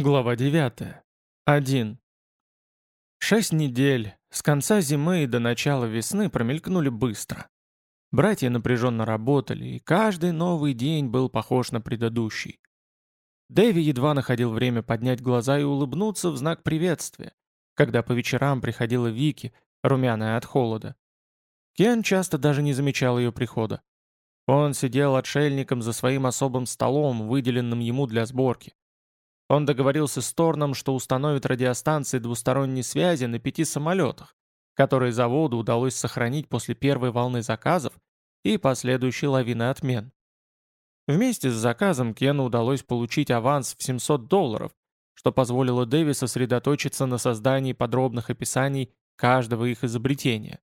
Глава 9. 1. Шесть недель, с конца зимы и до начала весны промелькнули быстро. Братья напряженно работали, и каждый новый день был похож на предыдущий. Дэви едва находил время поднять глаза и улыбнуться в знак приветствия, когда по вечерам приходила Вики, румяная от холода. Кен часто даже не замечал ее прихода. Он сидел отшельником за своим особым столом, выделенным ему для сборки. Он договорился с Торном, что установит радиостанции двусторонней связи на пяти самолетах, которые заводу удалось сохранить после первой волны заказов и последующей лавины отмен. Вместе с заказом Кену удалось получить аванс в 700 долларов, что позволило Дэви сосредоточиться на создании подробных описаний каждого их изобретения.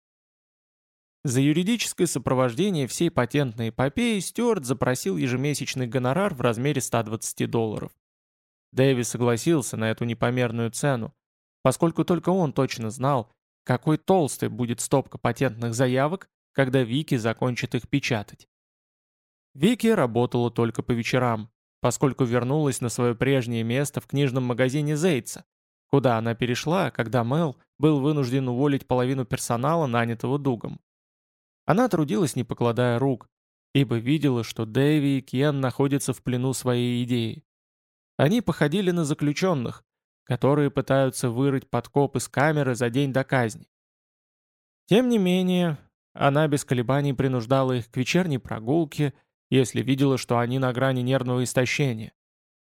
За юридическое сопровождение всей патентной эпопеи Стюарт запросил ежемесячный гонорар в размере 120 долларов. Дэви согласился на эту непомерную цену, поскольку только он точно знал, какой толстой будет стопка патентных заявок, когда Вики закончит их печатать. Вики работала только по вечерам, поскольку вернулась на свое прежнее место в книжном магазине Зейтса, куда она перешла, когда Мел был вынужден уволить половину персонала, нанятого Дугом. Она трудилась, не покладая рук, ибо видела, что Дэви и Кен находятся в плену своей идеи. Они походили на заключенных, которые пытаются вырыть подкоп из камеры за день до казни. Тем не менее, она без колебаний принуждала их к вечерней прогулке, если видела, что они на грани нервного истощения.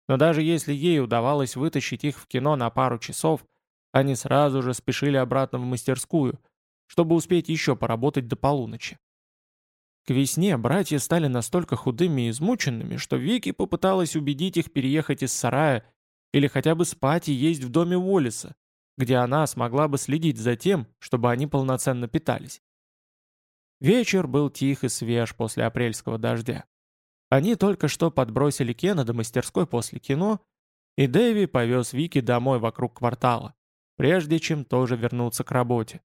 Но даже если ей удавалось вытащить их в кино на пару часов, они сразу же спешили обратно в мастерскую, чтобы успеть еще поработать до полуночи. К весне братья стали настолько худыми и измученными, что Вики попыталась убедить их переехать из сарая или хотя бы спать и есть в доме Уоллиса, где она смогла бы следить за тем, чтобы они полноценно питались. Вечер был тих и свеж после апрельского дождя. Они только что подбросили Кена до мастерской после кино, и Дэви повез Вики домой вокруг квартала, прежде чем тоже вернуться к работе.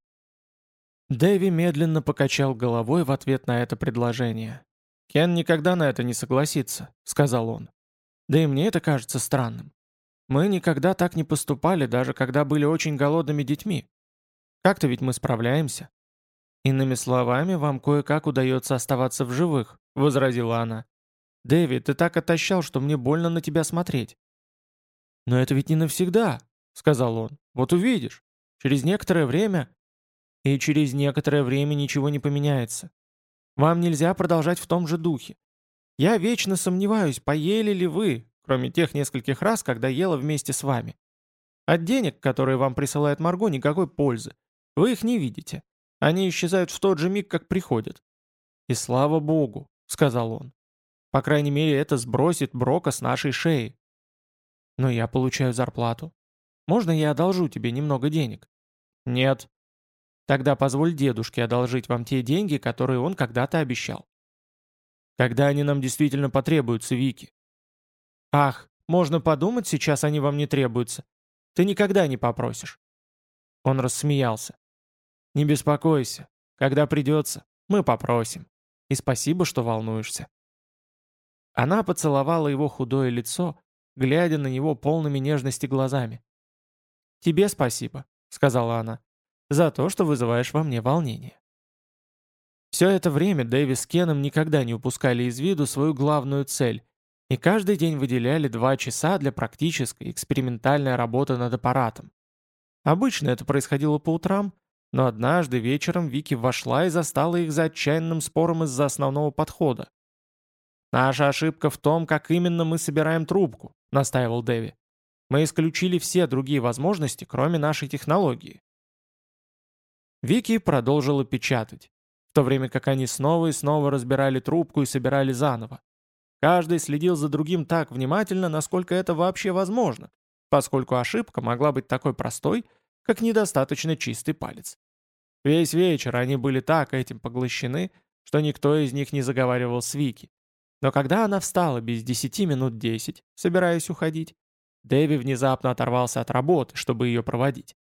Дэви медленно покачал головой в ответ на это предложение. «Кен никогда на это не согласится», — сказал он. «Да и мне это кажется странным. Мы никогда так не поступали, даже когда были очень голодными детьми. Как-то ведь мы справляемся». «Иными словами, вам кое-как удается оставаться в живых», — возразила она. «Дэви, ты так отощал, что мне больно на тебя смотреть». «Но это ведь не навсегда», — сказал он. «Вот увидишь. Через некоторое время и через некоторое время ничего не поменяется. Вам нельзя продолжать в том же духе. Я вечно сомневаюсь, поели ли вы, кроме тех нескольких раз, когда ела вместе с вами. От денег, которые вам присылает Марго, никакой пользы. Вы их не видите. Они исчезают в тот же миг, как приходят. И слава богу, сказал он. По крайней мере, это сбросит Брока с нашей шеи. Но я получаю зарплату. Можно я одолжу тебе немного денег? Нет, Тогда позволь дедушке одолжить вам те деньги, которые он когда-то обещал. Когда они нам действительно потребуются, Вики? Ах, можно подумать, сейчас они вам не требуются. Ты никогда не попросишь. Он рассмеялся. Не беспокойся. Когда придется, мы попросим. И спасибо, что волнуешься. Она поцеловала его худое лицо, глядя на него полными нежности глазами. «Тебе спасибо», — сказала она за то, что вызываешь во мне волнение. Все это время Дэвис с Кеном никогда не упускали из виду свою главную цель и каждый день выделяли два часа для практической, экспериментальной работы над аппаратом. Обычно это происходило по утрам, но однажды вечером Вики вошла и застала их за отчаянным спором из-за основного подхода. «Наша ошибка в том, как именно мы собираем трубку», — настаивал Дэви. «Мы исключили все другие возможности, кроме нашей технологии. Вики продолжила печатать, в то время как они снова и снова разбирали трубку и собирали заново. Каждый следил за другим так внимательно, насколько это вообще возможно, поскольку ошибка могла быть такой простой, как недостаточно чистый палец. Весь вечер они были так этим поглощены, что никто из них не заговаривал с Вики. Но когда она встала без десяти минут десять, собираясь уходить, Дэви внезапно оторвался от работы, чтобы ее проводить.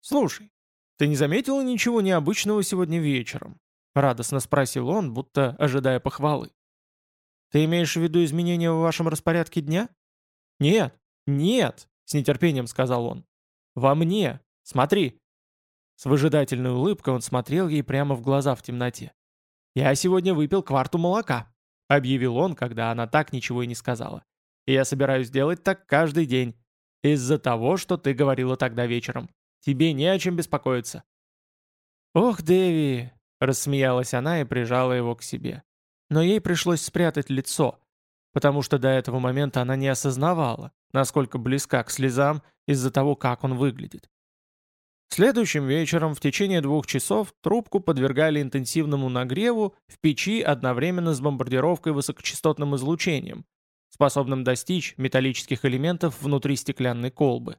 «Слушай, «Ты не заметила ничего необычного сегодня вечером?» — радостно спросил он, будто ожидая похвалы. «Ты имеешь в виду изменения в вашем распорядке дня?» «Нет, «Нет!» — с нетерпением сказал он. «Во мне! Смотри!» С выжидательной улыбкой он смотрел ей прямо в глаза в темноте. «Я сегодня выпил кварту молока», — объявил он, когда она так ничего и не сказала. «И я собираюсь делать так каждый день. Из-за того, что ты говорила тогда вечером. Тебе не о чем беспокоиться». «Ох, Дэви!» — рассмеялась она и прижала его к себе. Но ей пришлось спрятать лицо, потому что до этого момента она не осознавала, насколько близка к слезам из-за того, как он выглядит. Следующим вечером в течение двух часов трубку подвергали интенсивному нагреву в печи одновременно с бомбардировкой высокочастотным излучением, способным достичь металлических элементов внутри стеклянной колбы.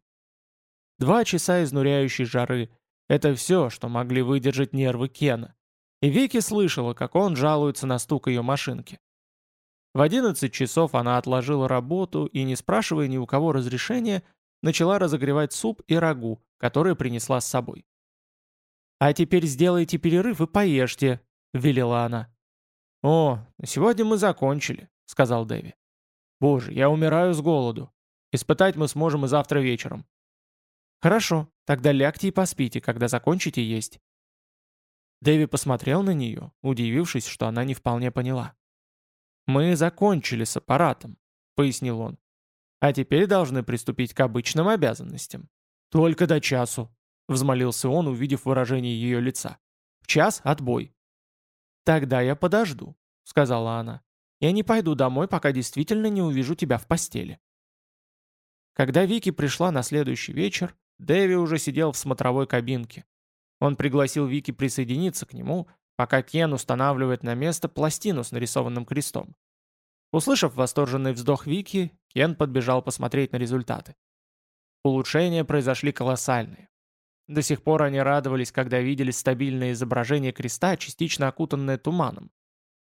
Два часа изнуряющей жары – это все, что могли выдержать нервы Кена. И Вики слышала, как он жалуется на стук ее машинки. В 11 часов она отложила работу и, не спрашивая ни у кого разрешения, начала разогревать суп и рагу, которые принесла с собой. «А теперь сделайте перерыв и поешьте», — велела она. «О, сегодня мы закончили», — сказал Дэви. «Боже, я умираю с голоду. Испытать мы сможем и завтра вечером». «Хорошо, тогда лягте и поспите, когда закончите есть». Дэви посмотрел на нее, удивившись, что она не вполне поняла. «Мы закончили с аппаратом», — пояснил он. А теперь должны приступить к обычным обязанностям. Только до часу, взмолился он, увидев выражение ее лица. В час отбой. Тогда я подожду, сказала она. Я не пойду домой, пока действительно не увижу тебя в постели. Когда Вики пришла на следующий вечер, Дэви уже сидел в смотровой кабинке. Он пригласил Вики присоединиться к нему, пока Кен устанавливает на место пластину с нарисованным крестом. Услышав восторженный вздох Вики, Кен подбежал посмотреть на результаты. Улучшения произошли колоссальные. До сих пор они радовались, когда видели стабильное изображение креста, частично окутанное туманом.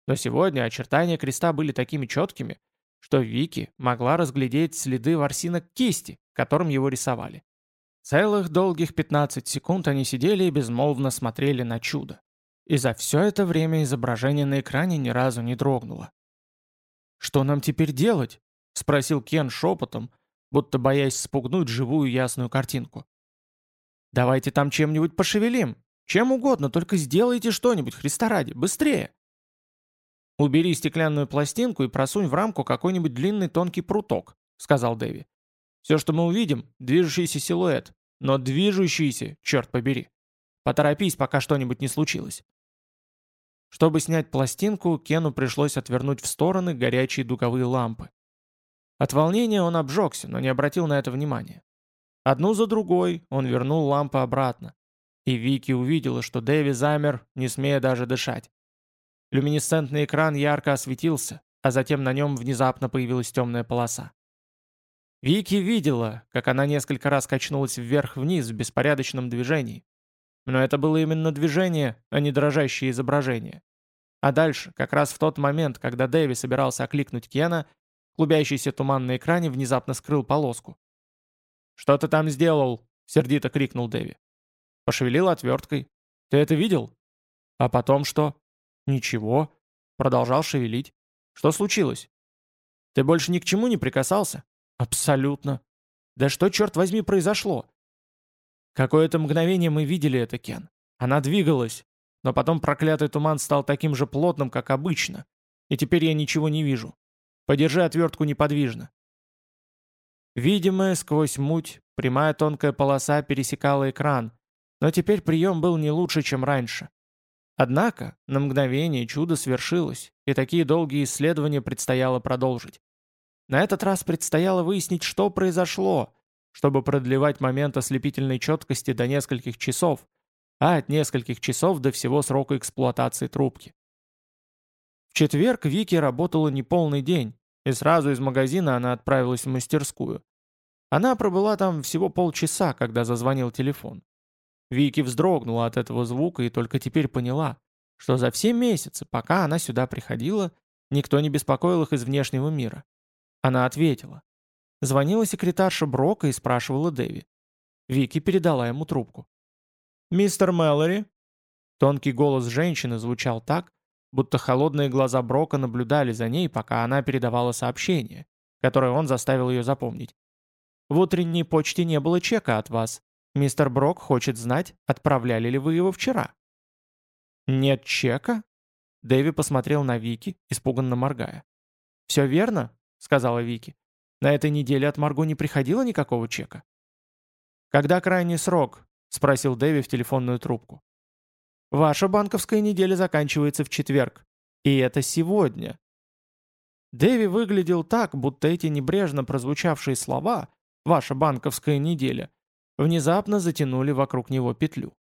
Но сегодня очертания креста были такими четкими, что Вики могла разглядеть следы ворсинок кисти, которым его рисовали. Целых долгих 15 секунд они сидели и безмолвно смотрели на чудо. И за все это время изображение на экране ни разу не дрогнуло. «Что нам теперь делать?» — спросил Кен шепотом, будто боясь спугнуть живую ясную картинку. «Давайте там чем-нибудь пошевелим. Чем угодно, только сделайте что-нибудь, Христа ради, быстрее!» «Убери стеклянную пластинку и просунь в рамку какой-нибудь длинный тонкий пруток», — сказал Дэви. «Все, что мы увидим, движущийся силуэт, но движущийся, черт побери. Поторопись, пока что-нибудь не случилось». Чтобы снять пластинку, Кену пришлось отвернуть в стороны горячие дуговые лампы. От волнения он обжегся, но не обратил на это внимания. Одну за другой он вернул лампы обратно. И Вики увидела, что Дэви замер, не смея даже дышать. Люминесцентный экран ярко осветился, а затем на нем внезапно появилась темная полоса. Вики видела, как она несколько раз качнулась вверх-вниз в беспорядочном движении, но это было именно движение, а не дрожащее изображение. А дальше, как раз в тот момент, когда Дэви собирался окликнуть Кена, клубящийся туман на экране внезапно скрыл полоску. «Что ты там сделал?» — сердито крикнул Дэви. Пошевелил отверткой. «Ты это видел?» «А потом что?» «Ничего». Продолжал шевелить. «Что случилось?» «Ты больше ни к чему не прикасался?» «Абсолютно». «Да что, черт возьми, произошло?» Какое-то мгновение мы видели это, Кен. Она двигалась, но потом проклятый туман стал таким же плотным, как обычно, и теперь я ничего не вижу. Подержи отвертку неподвижно. Видимая сквозь муть, прямая тонкая полоса пересекала экран, но теперь прием был не лучше, чем раньше. Однако, на мгновение чудо свершилось, и такие долгие исследования предстояло продолжить. На этот раз предстояло выяснить, что произошло, чтобы продлевать момент ослепительной четкости до нескольких часов, а от нескольких часов до всего срока эксплуатации трубки. В четверг Вики работала неполный день, и сразу из магазина она отправилась в мастерскую. Она пробыла там всего полчаса, когда зазвонил телефон. Вики вздрогнула от этого звука и только теперь поняла, что за все месяцы, пока она сюда приходила, никто не беспокоил их из внешнего мира. Она ответила. Звонила секретарша Брока и спрашивала Дэви. Вики передала ему трубку. «Мистер Мэлори?» Тонкий голос женщины звучал так, будто холодные глаза Брока наблюдали за ней, пока она передавала сообщение, которое он заставил ее запомнить. В утренней почте не было чека от вас. Мистер Брок хочет знать, отправляли ли вы его вчера». «Нет чека?» Дэви посмотрел на Вики, испуганно моргая. «Все верно?» — сказала Вики. «На этой неделе от Марго не приходило никакого чека?» «Когда крайний срок?» — спросил Дэви в телефонную трубку. «Ваша банковская неделя заканчивается в четверг. И это сегодня». Дэви выглядел так, будто эти небрежно прозвучавшие слова «ваша банковская неделя» внезапно затянули вокруг него петлю.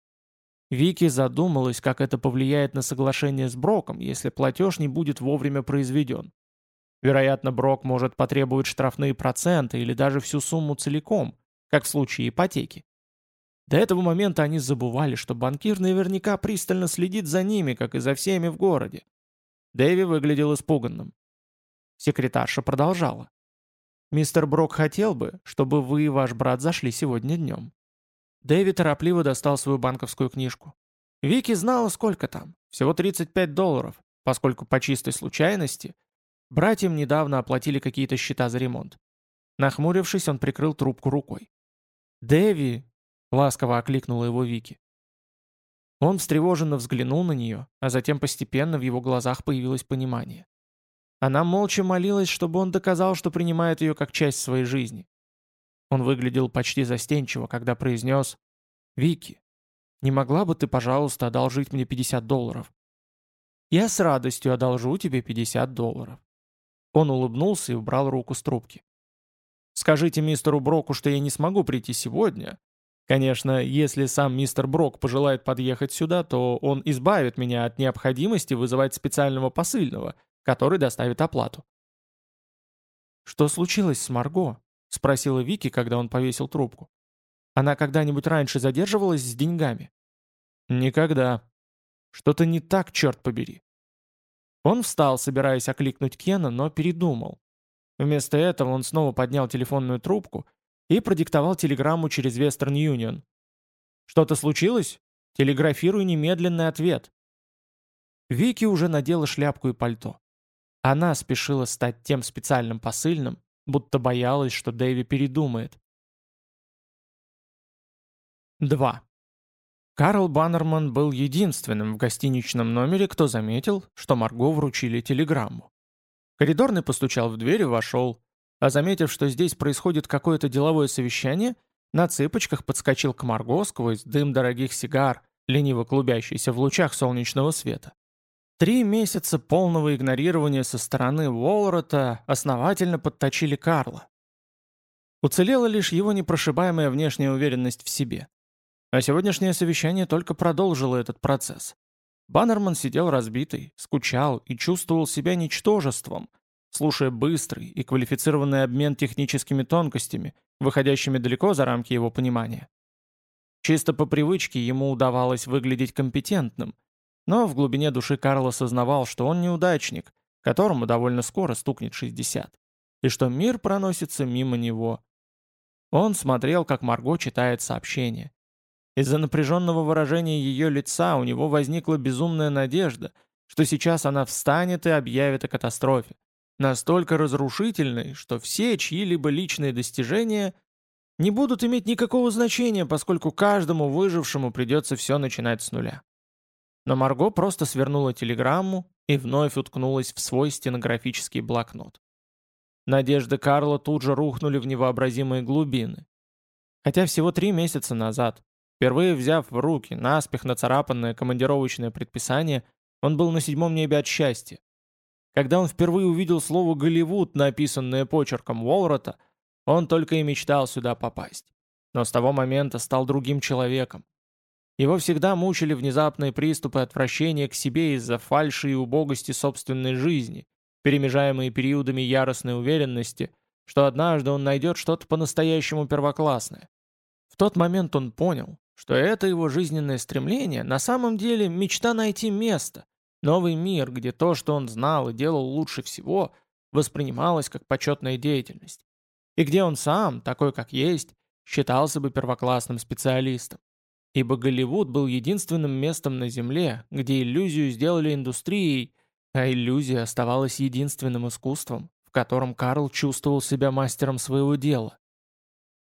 Вики задумалась, как это повлияет на соглашение с Броком, если платеж не будет вовремя произведен. Вероятно, Брок может потребовать штрафные проценты или даже всю сумму целиком, как в случае ипотеки. До этого момента они забывали, что банкир наверняка пристально следит за ними, как и за всеми в городе. Дэви выглядел испуганным. Секретарша продолжала. «Мистер Брок хотел бы, чтобы вы и ваш брат зашли сегодня днем. Дэви торопливо достал свою банковскую книжку. Вики знала, сколько там. Всего 35 долларов, поскольку по чистой случайности братьям недавно оплатили какие-то счета за ремонт. Нахмурившись, он прикрыл трубку рукой. «Дэви!» — ласково окликнула его Вики. Он встревоженно взглянул на нее, а затем постепенно в его глазах появилось понимание. Она молча молилась, чтобы он доказал, что принимает ее как часть своей жизни. Он выглядел почти застенчиво, когда произнес «Вики, не могла бы ты, пожалуйста, одолжить мне 50 долларов?» «Я с радостью одолжу тебе 50 долларов». Он улыбнулся и убрал руку с трубки. «Скажите мистеру Броку, что я не смогу прийти сегодня. Конечно, если сам мистер Брок пожелает подъехать сюда, то он избавит меня от необходимости вызывать специального посыльного, который доставит оплату». «Что случилось с Марго?» — спросила Вики, когда он повесил трубку. «Она когда-нибудь раньше задерживалась с деньгами?» «Никогда. Что-то не так, черт побери». Он встал, собираясь окликнуть Кена, но передумал. Вместо этого он снова поднял телефонную трубку и продиктовал телеграмму через Western Union. «Что-то случилось? Телеграфируй немедленный ответ». Вики уже надела шляпку и пальто. Она спешила стать тем специальным посыльным, будто боялась, что Дэви передумает. 2. Карл Баннерман был единственным в гостиничном номере, кто заметил, что Марго вручили телеграмму. Коридорный постучал в дверь и вошел, а заметив, что здесь происходит какое-то деловое совещание, на цыпочках подскочил к Марго сквозь дым дорогих сигар, лениво клубящийся в лучах солнечного света. Три месяца полного игнорирования со стороны Уоллорота основательно подточили Карла. Уцелела лишь его непрошибаемая внешняя уверенность в себе. А сегодняшнее совещание только продолжило этот процесс. Баннерман сидел разбитый, скучал и чувствовал себя ничтожеством, слушая быстрый и квалифицированный обмен техническими тонкостями, выходящими далеко за рамки его понимания. Чисто по привычке ему удавалось выглядеть компетентным – но в глубине души Карл осознавал, что он неудачник, которому довольно скоро стукнет 60, и что мир проносится мимо него. Он смотрел, как Марго читает сообщение. Из-за напряженного выражения ее лица у него возникла безумная надежда, что сейчас она встанет и объявит о катастрофе, настолько разрушительной, что все чьи-либо личные достижения не будут иметь никакого значения, поскольку каждому выжившему придется все начинать с нуля. Но Марго просто свернула телеграмму и вновь уткнулась в свой стенографический блокнот. Надежды Карла тут же рухнули в невообразимые глубины. Хотя всего три месяца назад, впервые взяв в руки наспех нацарапанное командировочное предписание, он был на седьмом небе от счастья. Когда он впервые увидел слово «Голливуд», написанное почерком Уолрота, он только и мечтал сюда попасть. Но с того момента стал другим человеком, его всегда мучили внезапные приступы отвращения к себе из-за фальши и убогости собственной жизни, перемежаемые периодами яростной уверенности, что однажды он найдет что-то по-настоящему первоклассное. В тот момент он понял, что это его жизненное стремление на самом деле мечта найти место, новый мир, где то, что он знал и делал лучше всего, воспринималось как почетная деятельность, и где он сам, такой как есть, считался бы первоклассным специалистом. Ибо Голливуд был единственным местом на Земле, где иллюзию сделали индустрией, а иллюзия оставалась единственным искусством, в котором Карл чувствовал себя мастером своего дела.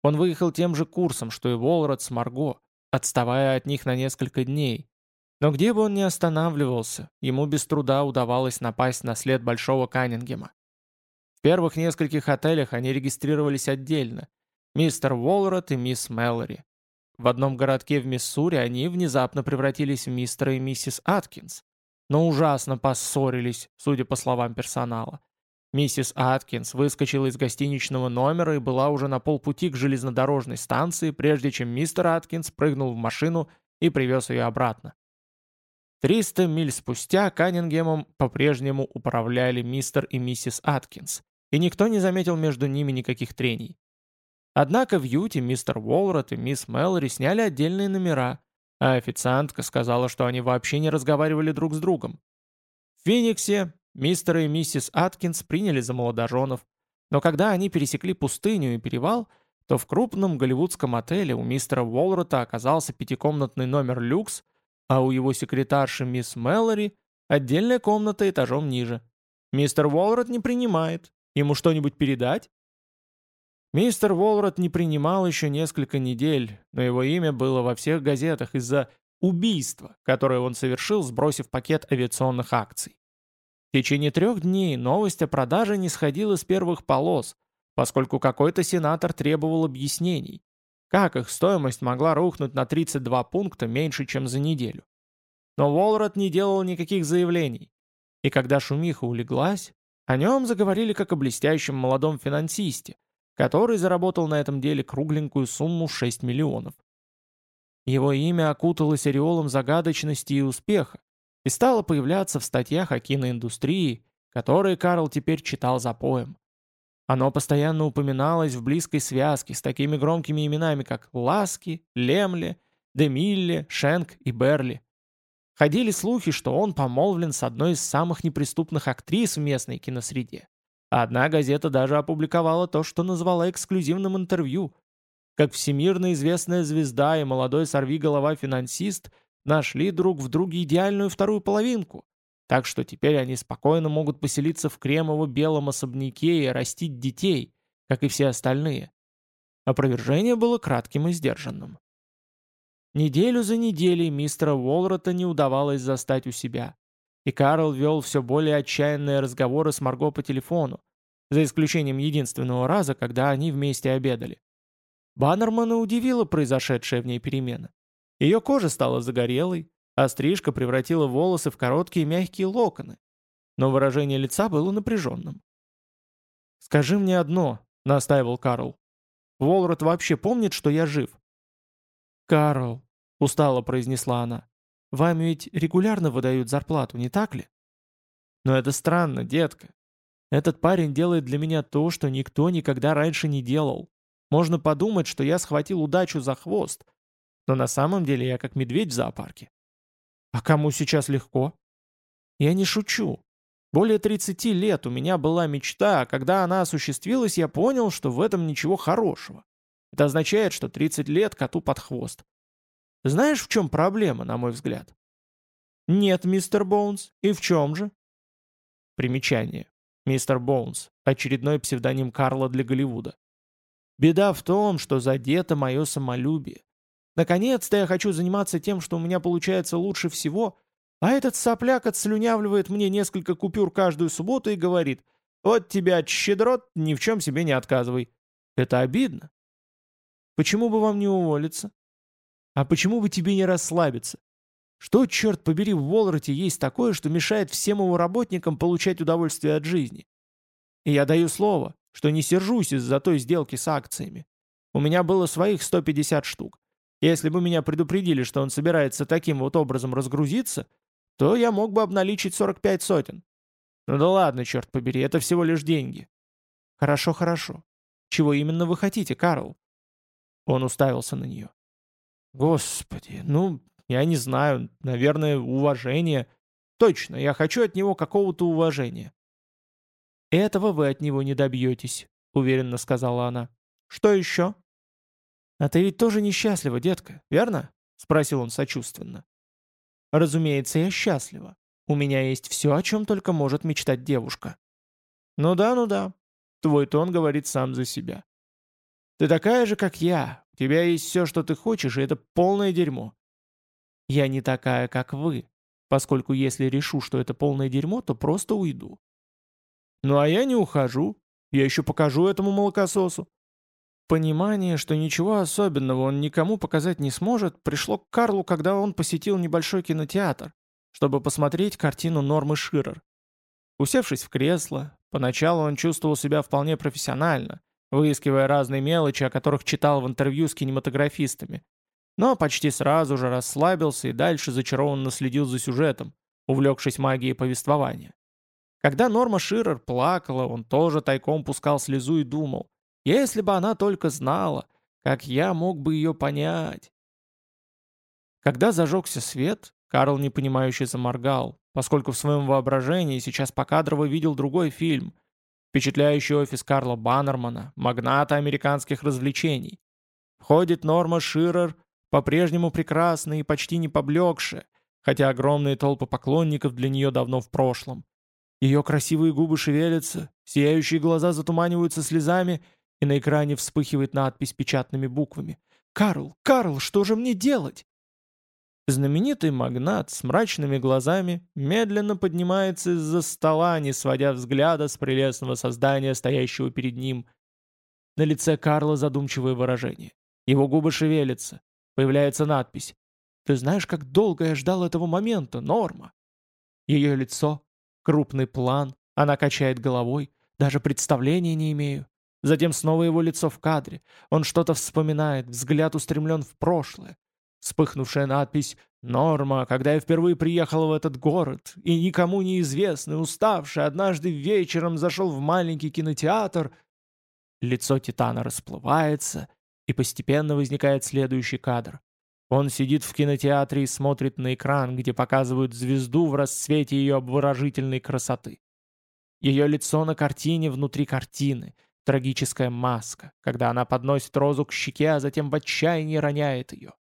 Он выехал тем же курсом, что и Волрод с Марго, отставая от них на несколько дней. Но где бы он ни останавливался, ему без труда удавалось напасть на след Большого Каннингема. В первых нескольких отелях они регистрировались отдельно. Мистер Уолрот и мисс Мэлори. В одном городке в Миссури они внезапно превратились в мистера и миссис Аткинс. Но ужасно поссорились, судя по словам персонала. Миссис Аткинс выскочила из гостиничного номера и была уже на полпути к железнодорожной станции, прежде чем мистер Аткинс прыгнул в машину и привез ее обратно. Триста миль спустя Каннингемом по-прежнему управляли мистер и миссис Аткинс, и никто не заметил между ними никаких трений. Однако в Юте мистер Уолрот и мисс Мэлори сняли отдельные номера, а официантка сказала, что они вообще не разговаривали друг с другом. В Фениксе мистер и миссис Аткинс приняли за молодоженов, но когда они пересекли пустыню и перевал, то в крупном голливудском отеле у мистера Уолрота оказался пятикомнатный номер люкс, а у его секретарши мисс Мэлори отдельная комната этажом ниже. Мистер Уолрот не принимает. Ему что-нибудь передать? Мистер Волрот не принимал еще несколько недель, но его имя было во всех газетах из-за убийства, которое он совершил, сбросив пакет авиационных акций. В течение трех дней новость о продаже не сходила с первых полос, поскольку какой-то сенатор требовал объяснений, как их стоимость могла рухнуть на 32 пункта меньше, чем за неделю. Но Волрот не делал никаких заявлений, и когда шумиха улеглась, о нем заговорили как о блестящем молодом финансисте, который заработал на этом деле кругленькую сумму 6 миллионов. Его имя окуталось ореолом загадочности и успеха и стало появляться в статьях о киноиндустрии, которые Карл теперь читал за поем. Оно постоянно упоминалось в близкой связке с такими громкими именами, как Ласки, Лемле, Демилле, Шенк и Берли. Ходили слухи, что он помолвлен с одной из самых неприступных актрис в местной киносреде. Одна газета даже опубликовала то, что назвала эксклюзивным интервью. Как всемирно известная звезда и молодой сорвиголова-финансист нашли друг в друге идеальную вторую половинку. Так что теперь они спокойно могут поселиться в кремово-белом особняке и растить детей, как и все остальные. Опровержение было кратким и сдержанным. Неделю за неделей мистера Уолрота не удавалось застать у себя и Карл вел все более отчаянные разговоры с Марго по телефону, за исключением единственного раза, когда они вместе обедали. Баннермана удивила произошедшая в ней перемена. Ее кожа стала загорелой, а стрижка превратила волосы в короткие мягкие локоны, но выражение лица было напряженным. «Скажи мне одно», — настаивал Карл. «Волрот вообще помнит, что я жив?» «Карл», — устало произнесла она, вам ведь регулярно выдают зарплату, не так ли? Но это странно, детка. Этот парень делает для меня то, что никто никогда раньше не делал. Можно подумать, что я схватил удачу за хвост, но на самом деле я как медведь в зоопарке. А кому сейчас легко? Я не шучу. Более 30 лет у меня была мечта, а когда она осуществилась, я понял, что в этом ничего хорошего. Это означает, что 30 лет коту под хвост. Знаешь, в чем проблема, на мой взгляд? Нет, мистер Боунс. И в чем же? Примечание. Мистер Боунс. Очередной псевдоним Карла для Голливуда. Беда в том, что задето мое самолюбие. Наконец-то я хочу заниматься тем, что у меня получается лучше всего, а этот сопляк отслюнявливает мне несколько купюр каждую субботу и говорит, «Вот тебя, щедрот, ни в чем себе не отказывай». Это обидно. Почему бы вам не уволиться? А почему бы тебе не расслабиться? Что, черт побери, в Волроте есть такое, что мешает всем его работникам получать удовольствие от жизни? И я даю слово, что не сержусь из-за той сделки с акциями. У меня было своих 150 штук. Если бы меня предупредили, что он собирается таким вот образом разгрузиться, то я мог бы обналичить 45 сотен. Ну да ладно, черт побери, это всего лишь деньги. Хорошо, хорошо. Чего именно вы хотите, Карл? Он уставился на нее. Господи, ну, я не знаю, наверное, уважение. Точно, я хочу от него какого-то уважения. Этого вы от него не добьетесь, уверенно сказала она. Что еще? А ты ведь тоже несчастлива, детка, верно? Спросил он сочувственно. Разумеется, я счастлива. У меня есть все, о чем только может мечтать девушка. Ну да, ну да. Твой тон говорит сам за себя. Ты такая же, как я. У тебя есть все, что ты хочешь, и это полное дерьмо. Я не такая, как вы, поскольку если решу, что это полное дерьмо, то просто уйду. Ну а я не ухожу. Я еще покажу этому молокососу. Понимание, что ничего особенного он никому показать не сможет, пришло к Карлу, когда он посетил небольшой кинотеатр, чтобы посмотреть картину Нормы Ширер. Усевшись в кресло, поначалу он чувствовал себя вполне профессионально, выискивая разные мелочи, о которых читал в интервью с кинематографистами. Но почти сразу же расслабился и дальше зачарованно следил за сюжетом, увлекшись магией повествования. Когда Норма Ширер плакала, он тоже тайком пускал слезу и думал, если бы она только знала, как я мог бы ее понять. Когда зажегся свет, Карл непонимающе заморгал, поскольку в своем воображении сейчас покадрово видел другой фильм, впечатляющий офис Карла Баннермана, магната американских развлечений. Входит Норма Ширер, по-прежнему прекрасная и почти не поблекшая, хотя огромные толпы поклонников для нее давно в прошлом. Ее красивые губы шевелятся, сияющие глаза затуманиваются слезами, и на экране вспыхивает надпись печатными буквами. «Карл, Карл, что же мне делать?» Знаменитый магнат с мрачными глазами медленно поднимается из-за стола, не сводя взгляда с прелестного создания, стоящего перед ним. На лице Карла задумчивое выражение. Его губы шевелятся. Появляется надпись. «Ты знаешь, как долго я ждал этого момента, Норма?» Ее лицо, крупный план, она качает головой. Даже представления не имею. Затем снова его лицо в кадре. Он что-то вспоминает, взгляд устремлен в прошлое. Вспыхнувшая надпись «Норма, когда я впервые приехала в этот город, и никому неизвестный, уставший, однажды вечером зашел в маленький кинотеатр». Лицо Титана расплывается, и постепенно возникает следующий кадр. Он сидит в кинотеатре и смотрит на экран, где показывают звезду в расцвете ее обворожительной красоты. Ее лицо на картине внутри картины — Трагическая маска, когда она подносит розу к щеке, а затем в отчаянии роняет ее.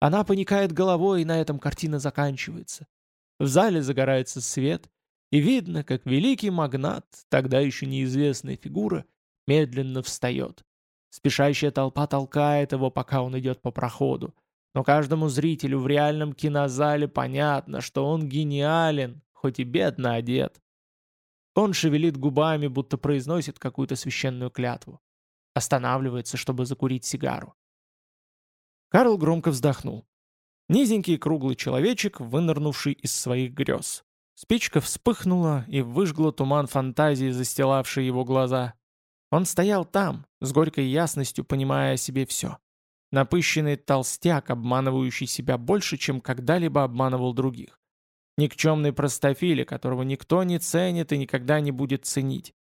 Она поникает головой, и на этом картина заканчивается. В зале загорается свет, и видно, как великий магнат, тогда еще неизвестная фигура, медленно встает. Спешащая толпа толкает его, пока он идет по проходу. Но каждому зрителю в реальном кинозале понятно, что он гениален, хоть и бедно одет. Он шевелит губами, будто произносит какую-то священную клятву. Останавливается, чтобы закурить сигару. Карл громко вздохнул. Низенький круглый человечек, вынырнувший из своих грез. Спичка вспыхнула и выжгла туман фантазии, застилавший его глаза. Он стоял там, с горькой ясностью понимая о себе все. Напыщенный толстяк, обманывающий себя больше, чем когда-либо обманывал других. Никчемный простофили, которого никто не ценит и никогда не будет ценить.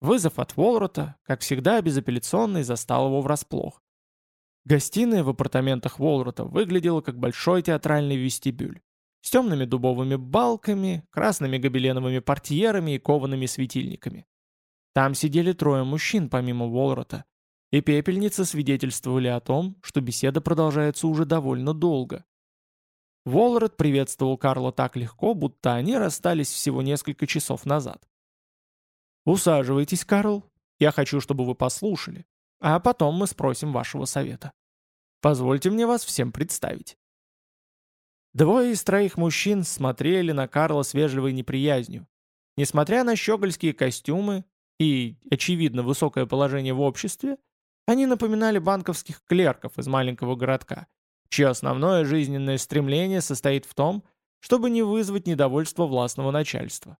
Вызов от Волрота, как всегда безапелляционный, застал его врасплох. Гостиная в апартаментах Волрота выглядела как большой театральный вестибюль. С темными дубовыми балками, красными гобеленовыми портьерами и коваными светильниками. Там сидели трое мужчин помимо Волрота, и пепельницы свидетельствовали о том, что беседа продолжается уже довольно долго. Волред приветствовал Карла так легко, будто они расстались всего несколько часов назад. «Усаживайтесь, Карл. Я хочу, чтобы вы послушали. А потом мы спросим вашего совета. Позвольте мне вас всем представить». Двое из троих мужчин смотрели на Карла с вежливой неприязнью. Несмотря на щегольские костюмы и, очевидно, высокое положение в обществе, они напоминали банковских клерков из маленького городка – чье основное жизненное стремление состоит в том, чтобы не вызвать недовольство властного начальства.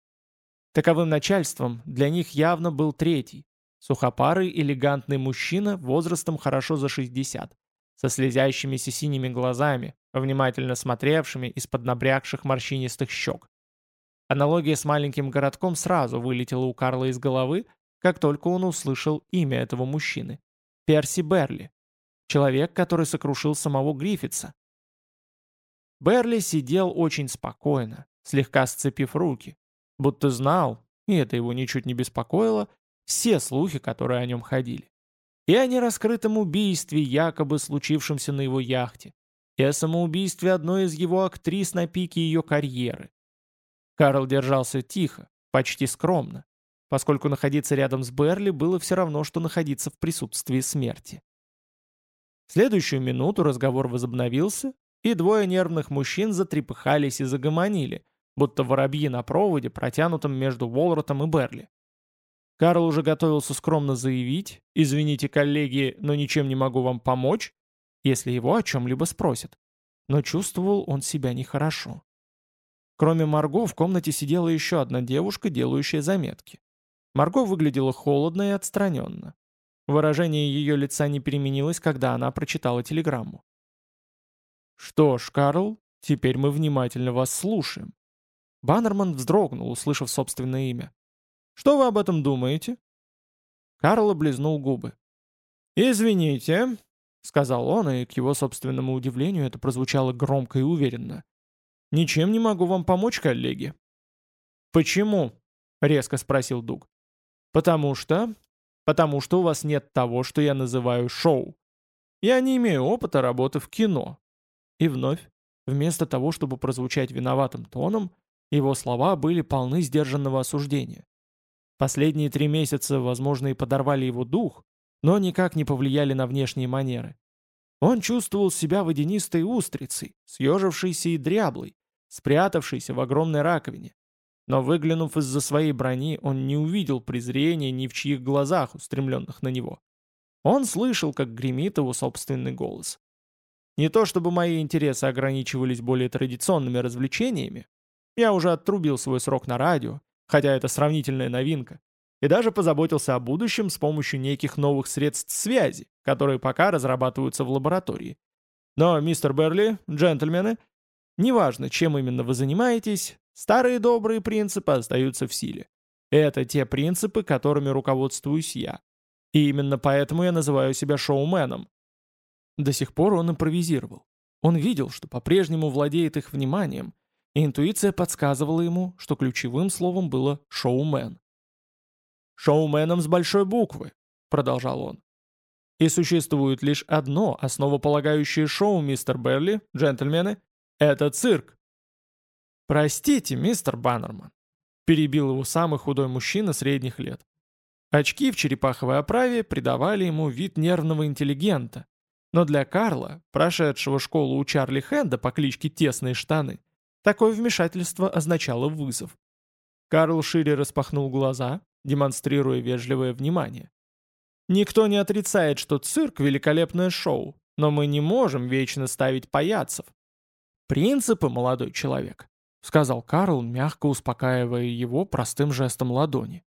Таковым начальством для них явно был третий, сухопарый элегантный мужчина возрастом хорошо за 60, со слезящимися синими глазами, внимательно смотревшими из-под набрякших морщинистых щек. Аналогия с маленьким городком сразу вылетела у Карла из головы, как только он услышал имя этого мужчины. Перси Берли, Человек, который сокрушил самого Гриффитса. Берли сидел очень спокойно, слегка сцепив руки, будто знал, и это его ничуть не беспокоило, все слухи, которые о нем ходили. И о нераскрытом убийстве, якобы случившемся на его яхте, и о самоубийстве одной из его актрис на пике ее карьеры. Карл держался тихо, почти скромно. поскольку находиться рядом с Берли было все равно, что находиться в присутствии смерти. Следующую минуту разговор возобновился, и двое нервных мужчин затрепыхались и загомонили, будто воробьи на проводе, протянутом между Волротом и Берли. Карл уже готовился скромно заявить «Извините, коллеги, но ничем не могу вам помочь», если его о чем-либо спросят. Но чувствовал он себя нехорошо. Кроме Марго в комнате сидела еще одна девушка, делающая заметки. Марго выглядела холодно и отстраненно. Выражение ее лица не переменилось, когда она прочитала телеграмму. «Что ж, Карл, теперь мы внимательно вас слушаем». Баннерман вздрогнул, услышав собственное имя. «Что вы об этом думаете?» Карл облизнул губы. «Извините», — сказал он, и к его собственному удивлению это прозвучало громко и уверенно. «Ничем не могу вам помочь, коллеги». «Почему?» — резко спросил Дуг. «Потому что... Потому что у вас нет того, что я называю шоу. Я не имею опыта работы в кино». И вновь, вместо того, чтобы прозвучать виноватым тоном, его слова были полны сдержанного осуждения. Последние три месяца, возможно, и подорвали его дух, но никак не повлияли на внешние манеры. Он чувствовал себя водянистой устрицей, съежившейся и дряблой, спрятавшийся в огромной раковине. Но выглянув из-за своей брони, он не увидел презрения ни в чьих глазах, устремленных на него. Он слышал, как гремит его собственный голос. Не то чтобы мои интересы ограничивались более традиционными развлечениями. Я уже отрубил свой срок на радио, хотя это сравнительная новинка, и даже позаботился о будущем с помощью неких новых средств связи, которые пока разрабатываются в лаборатории. Но, мистер Берли, джентльмены, Неважно, чем именно вы занимаетесь, старые добрые принципы остаются в силе. Это те принципы, которыми руководствуюсь я. И именно поэтому я называю себя шоуменом. До сих пор он импровизировал. Он видел, что по-прежнему владеет их вниманием, и интуиция подсказывала ему, что ключевым словом было «шоумен». «Шоуменом с большой буквы», — продолжал он. «И существует лишь одно основополагающее шоу, мистер Берли, джентльмены, это цирк. Простите, мистер Баннерман. Перебил его самый худой мужчина средних лет. Очки в черепаховой оправе придавали ему вид нервного интеллигента. Но для Карла, прошедшего школу у Чарли Хенда по кличке Тесные Штаны, такое вмешательство означало вызов. Карл шире распахнул глаза, демонстрируя вежливое внимание. Никто не отрицает, что цирк – великолепное шоу, но мы не можем вечно ставить паяцев, «Принципы, молодой человек», — сказал Карл, мягко успокаивая его простым жестом ладони.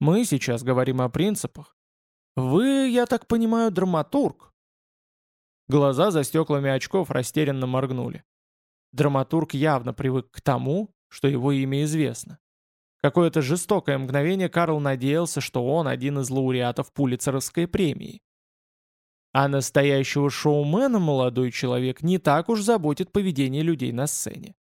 «Мы сейчас говорим о принципах. Вы, я так понимаю, драматург». Глаза за стеклами очков растерянно моргнули. Драматург явно привык к тому, что его имя известно. Какое-то жестокое мгновение Карл надеялся, что он один из лауреатов Пулицеровской премии. А настоящего шоумена молодой человек не так уж заботит поведение людей на сцене.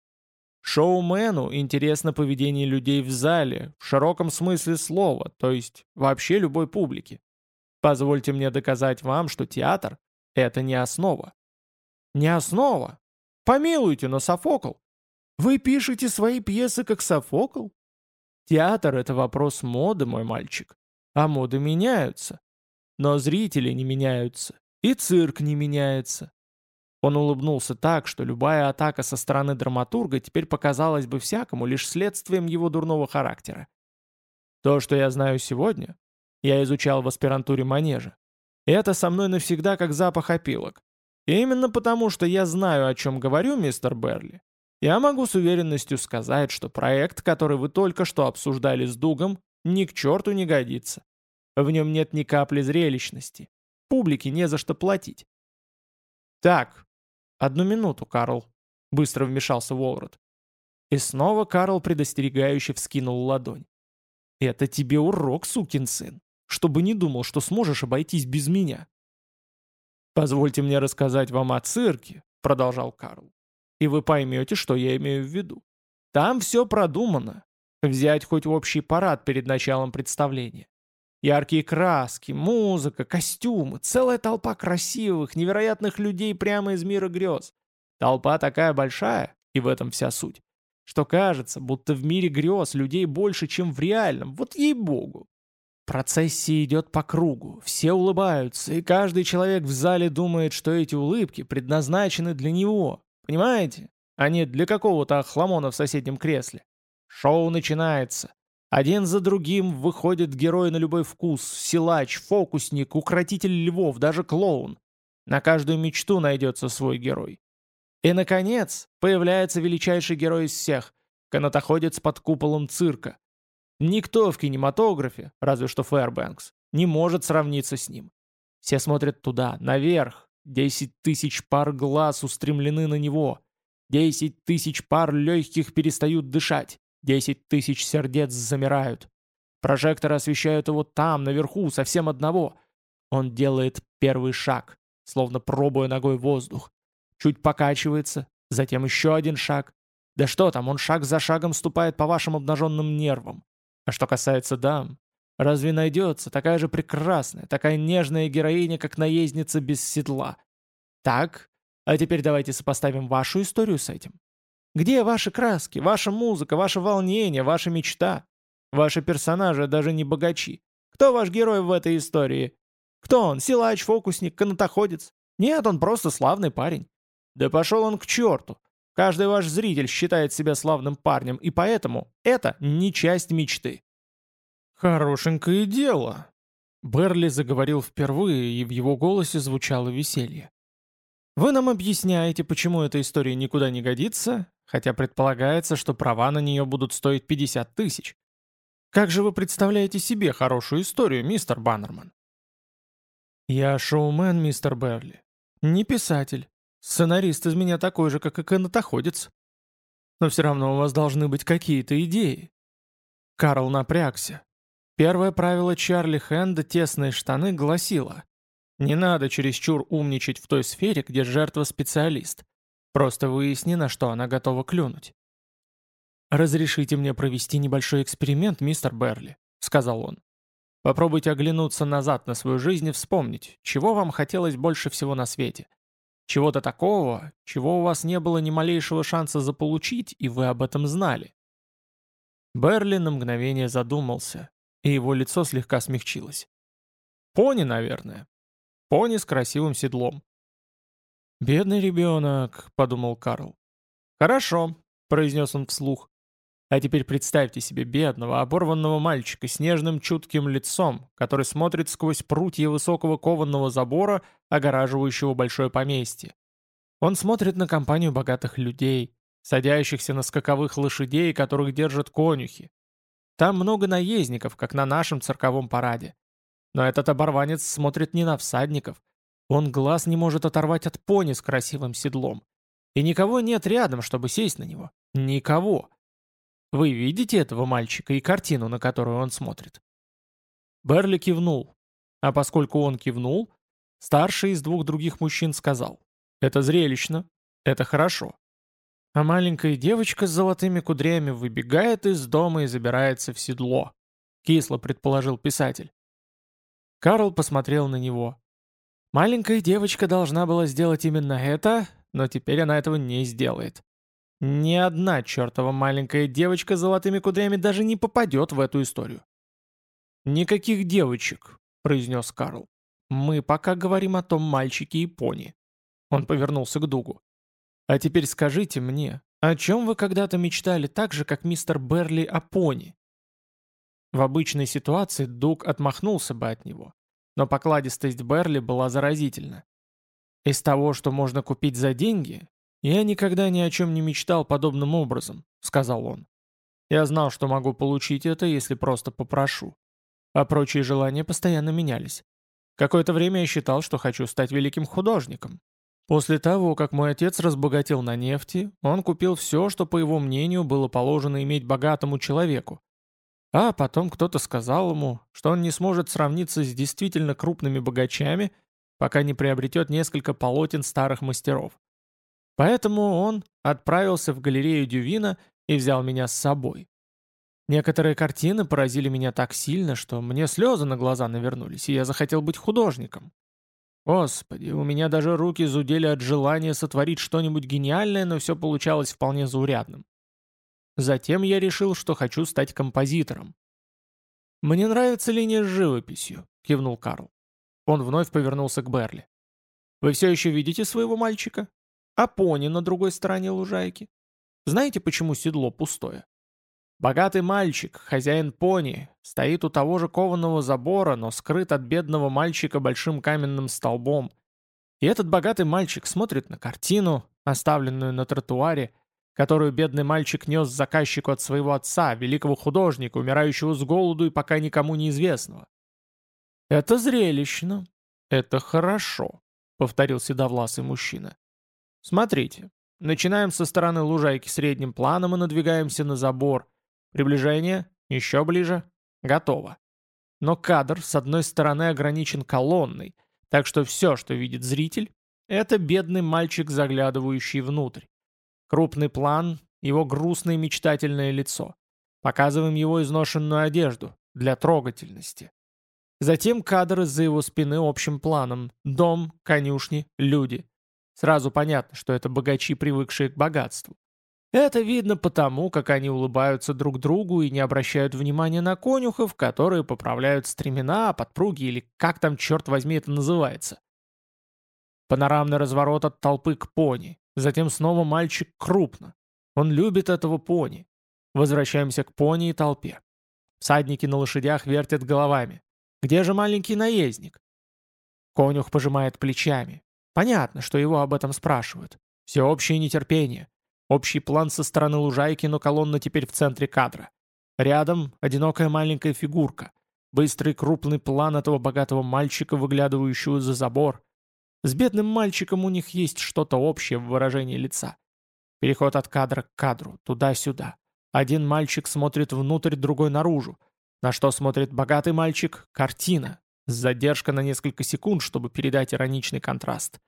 Шоумену интересно поведение людей в зале, в широком смысле слова, то есть вообще любой публики. Позвольте мне доказать вам, что театр — это не основа. Не основа? Помилуйте, но Софокл. Вы пишете свои пьесы как Софокл? Театр — это вопрос моды, мой мальчик. А моды меняются. Но зрители не меняются. И цирк не меняется. Он улыбнулся так, что любая атака со стороны драматурга теперь показалась бы всякому лишь следствием его дурного характера. То, что я знаю сегодня, я изучал в аспирантуре манежа. Это со мной навсегда как запах опилок. И именно потому, что я знаю, о чем говорю, мистер Берли, я могу с уверенностью сказать, что проект, который вы только что обсуждали с Дугом, ни к черту не годится. В нем нет ни капли зрелищности. Публике не за что платить. «Так, одну минуту, Карл», — быстро вмешался Уолрот. И снова Карл предостерегающе вскинул ладонь. «Это тебе урок, сукин сын, чтобы не думал, что сможешь обойтись без меня». «Позвольте мне рассказать вам о цирке», — продолжал Карл. «И вы поймете, что я имею в виду. Там все продумано. Взять хоть общий парад перед началом представления. Яркие краски, музыка, костюмы, целая толпа красивых, невероятных людей прямо из мира грез. Толпа такая большая, и в этом вся суть, что кажется, будто в мире грез людей больше, чем в реальном, вот ей-богу. Процессия идет по кругу, все улыбаются, и каждый человек в зале думает, что эти улыбки предназначены для него, понимаете? А не для какого-то охламона в соседнем кресле. Шоу начинается. Один за другим выходит герой на любой вкус, силач, фокусник, укротитель львов, даже клоун. На каждую мечту найдется свой герой. И, наконец, появляется величайший герой из всех — канатоходец под куполом цирка. Никто в кинематографе, разве что Фэрбэнкс, не может сравниться с ним. Все смотрят туда, наверх. Десять тысяч пар глаз устремлены на него. Десять тысяч пар легких перестают дышать. Десять тысяч сердец замирают. Прожекторы освещают его там, наверху, совсем одного. Он делает первый шаг, словно пробуя ногой воздух. Чуть покачивается, затем еще один шаг. Да что там, он шаг за шагом ступает по вашим обнаженным нервам. А что касается дам, разве найдется такая же прекрасная, такая нежная героиня, как наездница без седла? Так, а теперь давайте сопоставим вашу историю с этим. Где ваши краски, ваша музыка, ваше волнение, ваша мечта? Ваши персонажи даже не богачи. Кто ваш герой в этой истории? Кто он? Силач, фокусник, канатоходец? Нет, он просто славный парень. Да пошел он к черту. Каждый ваш зритель считает себя славным парнем, и поэтому это не часть мечты. Хорошенькое дело. Берли заговорил впервые, и в его голосе звучало веселье. Вы нам объясняете, почему эта история никуда не годится, хотя предполагается, что права на нее будут стоить 50 тысяч. Как же вы представляете себе хорошую историю, мистер Баннерман? Я шоумен, мистер Берли. Не писатель. Сценарист из меня такой же, как и канатоходец. Но все равно у вас должны быть какие-то идеи. Карл напрягся. Первое правило Чарли Хэнда «Тесные штаны» гласило «Не надо чересчур умничать в той сфере, где жертва специалист. Просто выясни, на что она готова клюнуть». «Разрешите мне провести небольшой эксперимент, мистер Берли», — сказал он. «Попробуйте оглянуться назад на свою жизнь и вспомнить, чего вам хотелось больше всего на свете. Чего-то такого, чего у вас не было ни малейшего шанса заполучить, и вы об этом знали. Берли на мгновение задумался, и его лицо слегка смягчилось. Пони, наверное. Пони с красивым седлом. «Бедный ребенок», — подумал Карл. «Хорошо», — произнес он вслух. А теперь представьте себе бедного, оборванного мальчика с нежным чутким лицом, который смотрит сквозь прутья высокого кованного забора, огораживающего большое поместье. Он смотрит на компанию богатых людей, садящихся на скаковых лошадей, которых держат конюхи. Там много наездников, как на нашем цирковом параде. Но этот оборванец смотрит не на всадников. Он глаз не может оторвать от пони с красивым седлом. И никого нет рядом, чтобы сесть на него. Никого. Вы видите этого мальчика и картину, на которую он смотрит?» Берли кивнул. А поскольку он кивнул, старший из двух других мужчин сказал, «Это зрелищно, это хорошо». А маленькая девочка с золотыми кудрями выбегает из дома и забирается в седло. Кисло предположил писатель. Карл посмотрел на него. Маленькая девочка должна была сделать именно это, но теперь она этого не сделает. Ни одна чертова маленькая девочка с золотыми кудрями даже не попадет в эту историю. «Никаких девочек», — произнес Карл. «Мы пока говорим о том мальчике и пони». Он повернулся к Дугу. «А теперь скажите мне, о чем вы когда-то мечтали так же, как мистер Берли о пони?» В обычной ситуации Дуг отмахнулся бы от него, но покладистость Берли была заразительна. Из того, что можно купить за деньги, «Я никогда ни о чем не мечтал подобным образом», — сказал он. «Я знал, что могу получить это, если просто попрошу. А прочие желания постоянно менялись. Какое-то время я считал, что хочу стать великим художником. После того, как мой отец разбогател на нефти, он купил все, что, по его мнению, было положено иметь богатому человеку. А потом кто-то сказал ему, что он не сможет сравниться с действительно крупными богачами, пока не приобретет несколько полотен старых мастеров. Поэтому он отправился в галерею Дювина и взял меня с собой. Некоторые картины поразили меня так сильно, что мне слезы на глаза навернулись, и я захотел быть художником. Господи, у меня даже руки зудели от желания сотворить что-нибудь гениальное, но все получалось вполне заурядным. Затем я решил, что хочу стать композитором. «Мне нравится линия с живописью», — кивнул Карл. Он вновь повернулся к Берли. «Вы все еще видите своего мальчика? А пони на другой стороне лужайки? Знаете, почему седло пустое? Богатый мальчик, хозяин пони, стоит у того же кованого забора, но скрыт от бедного мальчика большим каменным столбом. И этот богатый мальчик смотрит на картину, оставленную на тротуаре, которую бедный мальчик нес заказчику от своего отца, великого художника, умирающего с голоду и пока никому неизвестного. «Это зрелищно. Это хорошо», — повторил седовласый мужчина. «Смотрите, начинаем со стороны лужайки средним планом и надвигаемся на забор. Приближение, еще ближе. Готово. Но кадр с одной стороны ограничен колонной, так что все, что видит зритель, это бедный мальчик, заглядывающий внутрь. Крупный план, его грустное мечтательное лицо. Показываем его изношенную одежду, для трогательности. Затем кадр из-за его спины общим планом. Дом, конюшни, люди. Сразу понятно, что это богачи, привыкшие к богатству. Это видно потому, как они улыбаются друг другу и не обращают внимания на конюхов, которые поправляют стремена, подпруги или как там, черт возьми, это называется. Панорамный разворот от толпы к пони. Затем снова мальчик крупно. Он любит этого пони. Возвращаемся к пони и толпе. Всадники на лошадях вертят головами. Где же маленький наездник? Конюх пожимает плечами. Понятно, что его об этом спрашивают. Всеобщее нетерпение. Общий план со стороны лужайки, но колонна теперь в центре кадра. Рядом одинокая маленькая фигурка. Быстрый крупный план этого богатого мальчика, выглядывающего за забор. С бедным мальчиком у них есть что-то общее в выражении лица. Переход от кадра к кадру, туда-сюда. Один мальчик смотрит внутрь, другой наружу. На что смотрит богатый мальчик? Картина. С задержкой на несколько секунд, чтобы передать ироничный контраст.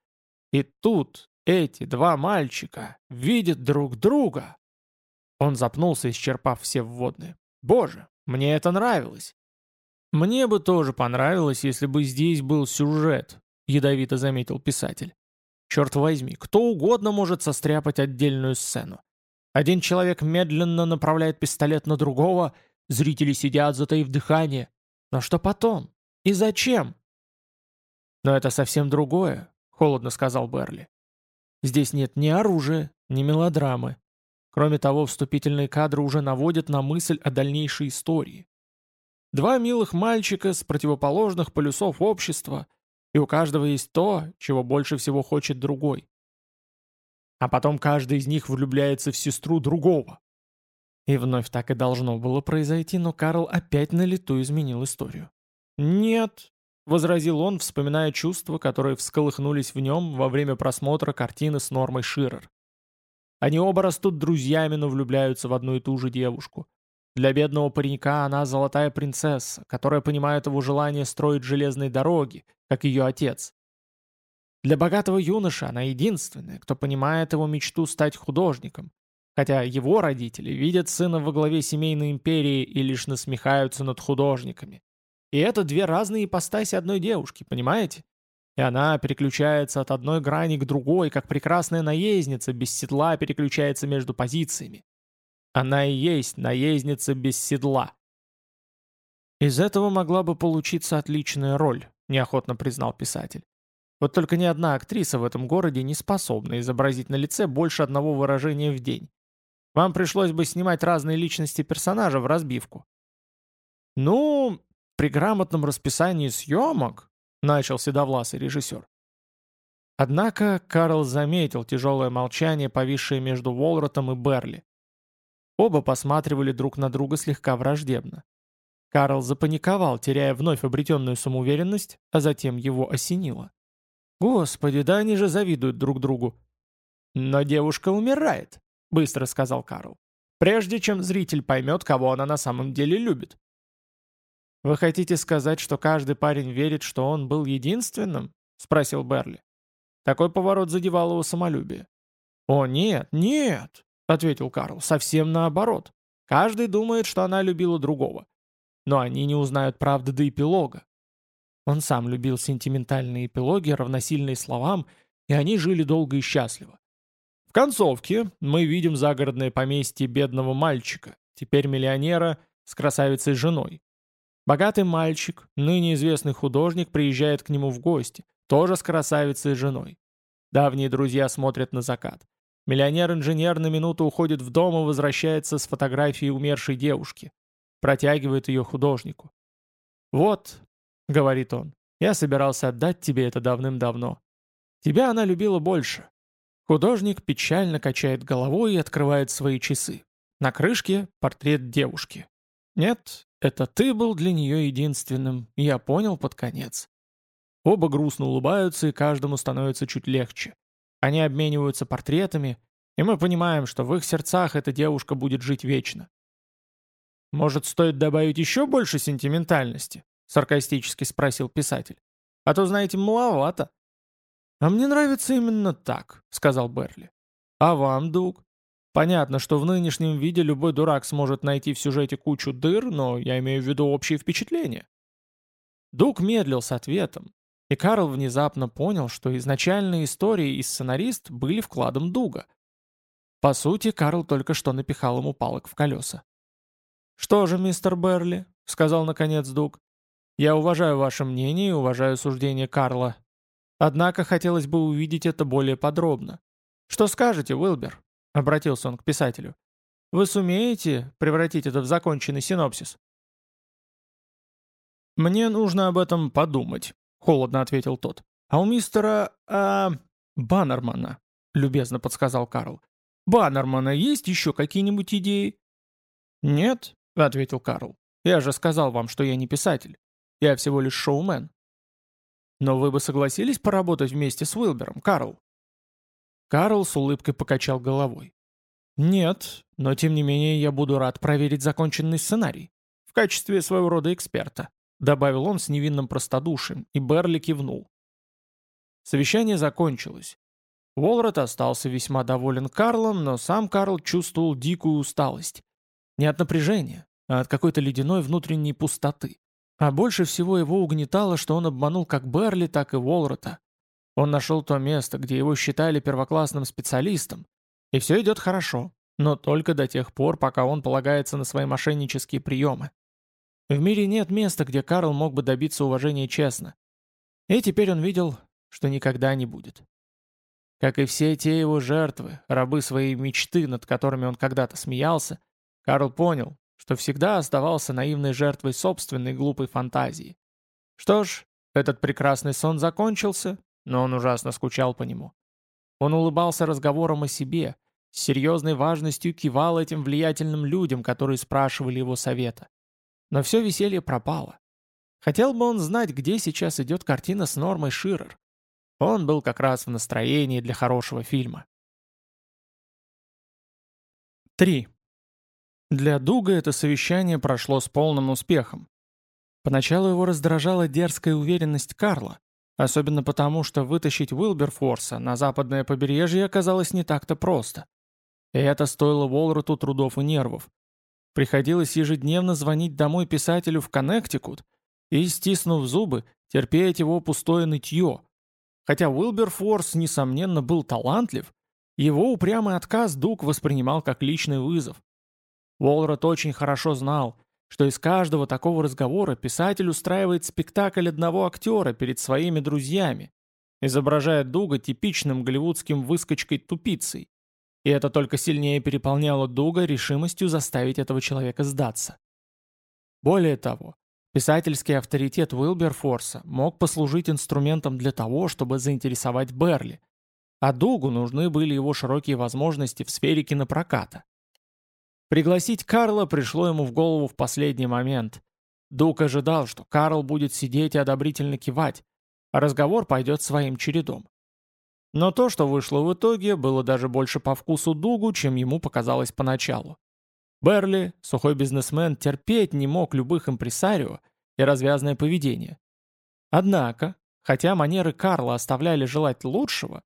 И тут эти два мальчика видят друг друга. Он запнулся, исчерпав все вводные. Боже, мне это нравилось. Мне бы тоже понравилось, если бы здесь был сюжет, — ядовито заметил писатель. «Черт возьми, кто угодно может состряпать отдельную сцену. Один человек медленно направляет пистолет на другого, зрители сидят, затаив дыхание. Но что потом? И зачем?» «Но это совсем другое», — холодно сказал Берли. «Здесь нет ни оружия, ни мелодрамы. Кроме того, вступительные кадры уже наводят на мысль о дальнейшей истории. Два милых мальчика с противоположных полюсов общества — и у каждого есть то, чего больше всего хочет другой. А потом каждый из них влюбляется в сестру другого. И вновь так и должно было произойти, но Карл опять на лету изменил историю. «Нет», — возразил он, вспоминая чувства, которые всколыхнулись в нем во время просмотра картины с Нормой Ширер. Они оба растут друзьями, но влюбляются в одну и ту же девушку. Для бедного паренька она золотая принцесса, которая понимает его желание строить железные дороги, как ее отец. Для богатого юноши она единственная, кто понимает его мечту стать художником, хотя его родители видят сына во главе семейной империи и лишь насмехаются над художниками. И это две разные ипостаси одной девушки, понимаете? И она переключается от одной грани к другой, как прекрасная наездница без седла переключается между позициями. Она и есть наездница без седла. Из этого могла бы получиться отличная роль, неохотно признал писатель. Вот только ни одна актриса в этом городе не способна изобразить на лице больше одного выражения в день. Вам пришлось бы снимать разные личности персонажа в разбивку. «Ну, при грамотном расписании съемок», — начал седовласый режиссер. Однако Карл заметил тяжелое молчание, повисшее между Волротом и Берли. Оба посматривали друг на друга слегка враждебно. Карл запаниковал, теряя вновь обретенную самоуверенность, а затем его осенило. «Господи, да они же завидуют друг другу!» «Но девушка умирает», — быстро сказал Карл. «Прежде чем зритель поймет, кого она на самом деле любит». «Вы хотите сказать, что каждый парень верит, что он был единственным?» — спросил Берли. Такой поворот задевал его самолюбие. «О, нет, нет!» — ответил Карл. «Совсем наоборот. Каждый думает, что она любила другого. Но они не узнают правды до эпилога. Он сам любил сентиментальные эпилоги, равносильные словам, и они жили долго и счастливо. В концовке мы видим загородное поместье бедного мальчика, теперь миллионера с красавицей женой. Богатый мальчик, ныне известный художник, приезжает к нему в гости, тоже с красавицей женой. Давние друзья смотрят на закат. Миллионер-инженер на минуту уходит в дом и возвращается с фотографией умершей девушки. Протягивает ее художнику. «Вот», — говорит он, — «я собирался отдать тебе это давным-давно. Тебя она любила больше. Художник печально качает головой и открывает свои часы. На крышке портрет девушки. Нет, это ты был для нее единственным, я понял под конец. Оба грустно улыбаются, и каждому становится чуть легче. Они обмениваются портретами, и мы понимаем, что в их сердцах эта девушка будет жить вечно. «Может, стоит добавить еще больше сентиментальности?» — саркастически спросил писатель. «А то, знаете, маловато». «А мне нравится именно так», — сказал Берли. «А вам, Дуг?» «Понятно, что в нынешнем виде любой дурак сможет найти в сюжете кучу дыр, но я имею в виду общее впечатление». Дуг медлил с ответом, и Карл внезапно понял, что изначальные истории и сценарист были вкладом Дуга. По сути, Карл только что напихал ему палок в колеса. «Что же, мистер Берли», — сказал наконец Дуг, — «я уважаю ваше мнение и уважаю суждение Карла, Однако хотелось бы увидеть это более подробно. «Что скажете, Уилбер?» — обратился он к писателю. «Вы сумеете превратить это в законченный синопсис?» «Мне нужно об этом подумать», — холодно ответил тот. «А у мистера... А, Баннермана», — любезно подсказал Карл. «Баннермана есть еще какие-нибудь идеи?» «Нет», — ответил Карл. «Я же сказал вам, что я не писатель. Я всего лишь шоумен. Но вы бы согласились поработать вместе с Уилбером, Карл?» Карл с улыбкой покачал головой. «Нет, но тем не менее я буду рад проверить законченный сценарий. В качестве своего рода эксперта», — добавил он с невинным простодушием, и Берли кивнул. Совещание закончилось. Уолрот остался весьма доволен Карлом, но сам Карл чувствовал дикую усталость. Не от напряжения, а от какой-то ледяной внутренней пустоты. А больше всего его угнетало, что он обманул как Берли, так и Волрота. Он нашел то место, где его считали первоклассным специалистом, и все идет хорошо, но только до тех пор, пока он полагается на свои мошеннические приемы. В мире нет места, где Карл мог бы добиться уважения честно. И теперь он видел, что никогда не будет. Как и все те его жертвы, рабы своей мечты, над которыми он когда-то смеялся, Карл понял, что всегда оставался наивной жертвой собственной глупой фантазии. Что ж, этот прекрасный сон закончился, но он ужасно скучал по нему. Он улыбался разговором о себе, с серьезной важностью кивал этим влиятельным людям, которые спрашивали его совета. Но все веселье пропало. Хотел бы он знать, где сейчас идет картина с Нормой Ширер. Он был как раз в настроении для хорошего фильма. 3. Для Дуга это совещание прошло с полным успехом. Поначалу его раздражала дерзкая уверенность Карла, особенно потому, что вытащить Уилберфорса на западное побережье оказалось не так-то просто. И это стоило Волроту трудов и нервов. Приходилось ежедневно звонить домой писателю в Коннектикут и, стиснув зубы, терпеть его пустое нытье. Хотя Уилберфорс, несомненно, был талантлив, его упрямый отказ Дуг воспринимал как личный вызов. Волрот очень хорошо знал, что из каждого такого разговора писатель устраивает спектакль одного актера перед своими друзьями, изображая Дуга типичным голливудским выскочкой-тупицей. И это только сильнее переполняло Дуга решимостью заставить этого человека сдаться. Более того, писательский авторитет Уилберфорса мог послужить инструментом для того, чтобы заинтересовать Берли, а Дугу нужны были его широкие возможности в сфере кинопроката. Пригласить Карла пришло ему в голову в последний момент. Дук ожидал, что Карл будет сидеть и одобрительно кивать, а разговор пойдет своим чередом. Но то, что вышло в итоге, было даже больше по вкусу Дугу, чем ему показалось поначалу. Берли, сухой бизнесмен, терпеть не мог любых импресарио и развязное поведение. Однако, хотя манеры Карла оставляли желать лучшего,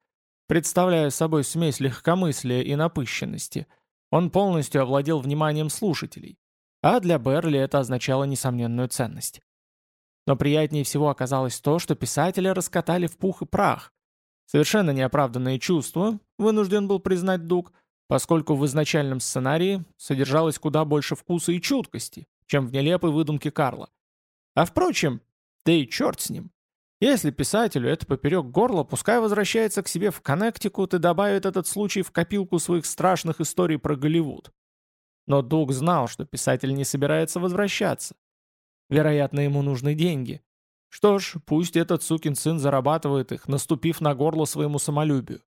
представляя собой смесь легкомыслия и напыщенности – он полностью овладел вниманием слушателей, а для Берли это означало несомненную ценность. Но приятнее всего оказалось то, что писателя раскатали в пух и прах. Совершенно неоправданные чувства, вынужден был признать Дуг, поскольку в изначальном сценарии содержалось куда больше вкуса и чуткости, чем в нелепой выдумке Карла. А впрочем, да и черт с ним. Если писателю это поперек горла, пускай возвращается к себе в Коннектикут и добавит этот случай в копилку своих страшных историй про Голливуд. Но Дуг знал, что писатель не собирается возвращаться. Вероятно, ему нужны деньги. Что ж, пусть этот сукин сын зарабатывает их, наступив на горло своему самолюбию.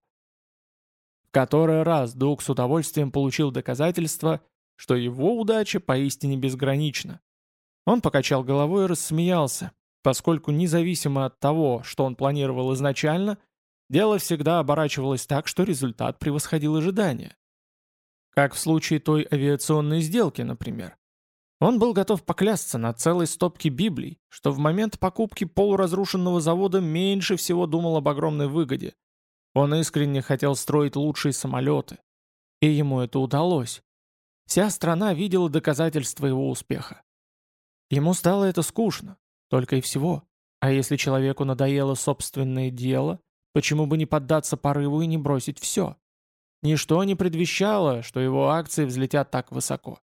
В который раз Дуг с удовольствием получил доказательство, что его удача поистине безгранична. Он покачал головой и рассмеялся, поскольку независимо от того, что он планировал изначально, дело всегда оборачивалось так, что результат превосходил ожидания. Как в случае той авиационной сделки, например. Он был готов поклясться на целой стопке Библий, что в момент покупки полуразрушенного завода меньше всего думал об огромной выгоде. Он искренне хотел строить лучшие самолеты. И ему это удалось. Вся страна видела доказательства его успеха. Ему стало это скучно, только и всего. А если человеку надоело собственное дело, почему бы не поддаться порыву и не бросить все? Ничто не предвещало, что его акции взлетят так высоко.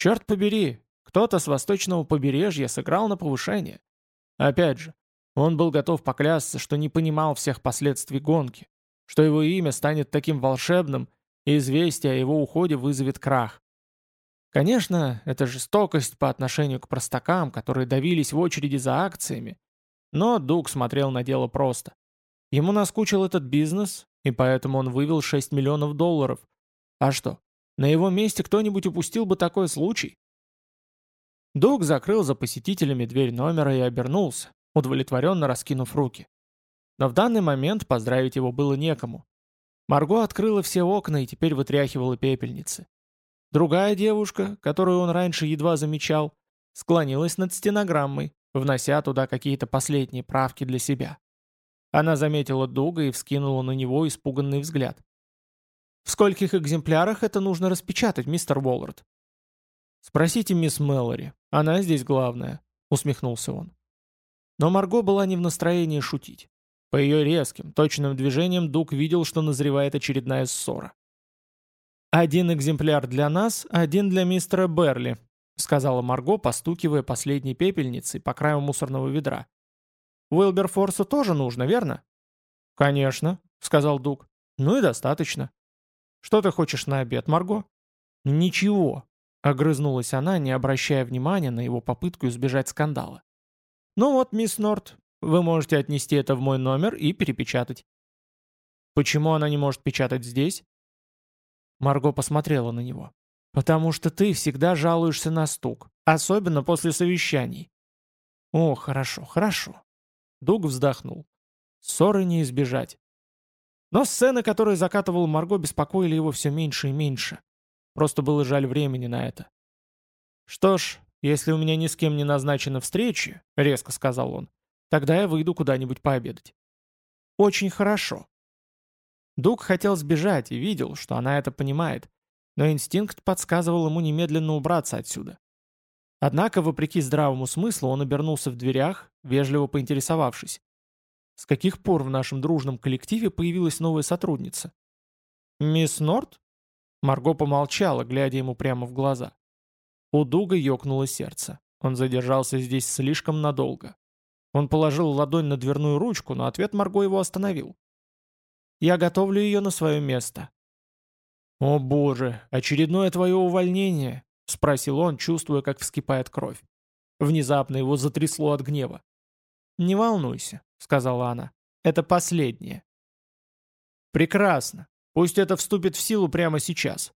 Черт побери, кто-то с восточного побережья сыграл на повышение. Опять же, он был готов поклясться, что не понимал всех последствий гонки, что его имя станет таким волшебным, и известие о его уходе вызовет крах. Конечно, это жестокость по отношению к простакам, которые давились в очереди за акциями. Но Дуг смотрел на дело просто. Ему наскучил этот бизнес, и поэтому он вывел 6 миллионов долларов. А что, на его месте кто-нибудь упустил бы такой случай? Дуг закрыл за посетителями дверь номера и обернулся, удовлетворенно раскинув руки. Но в данный момент поздравить его было некому. Марго открыла все окна и теперь вытряхивала пепельницы. Другая девушка, которую он раньше едва замечал, склонилась над стенограммой, внося туда какие-то последние правки для себя. Она заметила Дуга и вскинула на него испуганный взгляд. «В скольких экземплярах это нужно распечатать, мистер Уоллард?» «Спросите мисс Мэлори, она здесь главная», — усмехнулся он. Но Марго была не в настроении шутить. По ее резким, точным движениям Дуг видел, что назревает очередная ссора. «Один экземпляр для нас, один для мистера Берли», сказала Марго, постукивая последней пепельницей по краю мусорного ведра. «Уилберфорсу тоже нужно, верно?» «Конечно», — сказал Дуг. «Ну и достаточно». «Что ты хочешь на обед, Марго?» «Ничего», — огрызнулась она, не обращая внимания на его попытку избежать скандала. «Ну вот, мисс Норт, вы можете отнести это в мой номер и перепечатать». «Почему она не может печатать здесь?» Марго посмотрела на него. «Потому что ты всегда жалуешься на стук, особенно после совещаний». «О, хорошо, хорошо». Дуг вздохнул. Ссоры не избежать. Но сцены, которые закатывал Марго, беспокоили его все меньше и меньше. Просто было жаль времени на это. «Что ж, если у меня ни с кем не назначена встреча», — резко сказал он, — «тогда я выйду куда-нибудь пообедать». «Очень хорошо», Дуг хотел сбежать и видел, что она это понимает, но инстинкт подсказывал ему немедленно убраться отсюда. Однако, вопреки здравому смыслу, он обернулся в дверях, вежливо поинтересовавшись. С каких пор в нашем дружном коллективе появилась новая сотрудница? «Мисс Норт?» Марго помолчала, глядя ему прямо в глаза. У Дуга ёкнуло сердце. Он задержался здесь слишком надолго. Он положил ладонь на дверную ручку, но ответ Марго его остановил. Я готовлю ее на свое место». «О боже, очередное твое увольнение?» — спросил он, чувствуя, как вскипает кровь. Внезапно его затрясло от гнева. «Не волнуйся», — сказала она. «Это последнее». «Прекрасно. Пусть это вступит в силу прямо сейчас».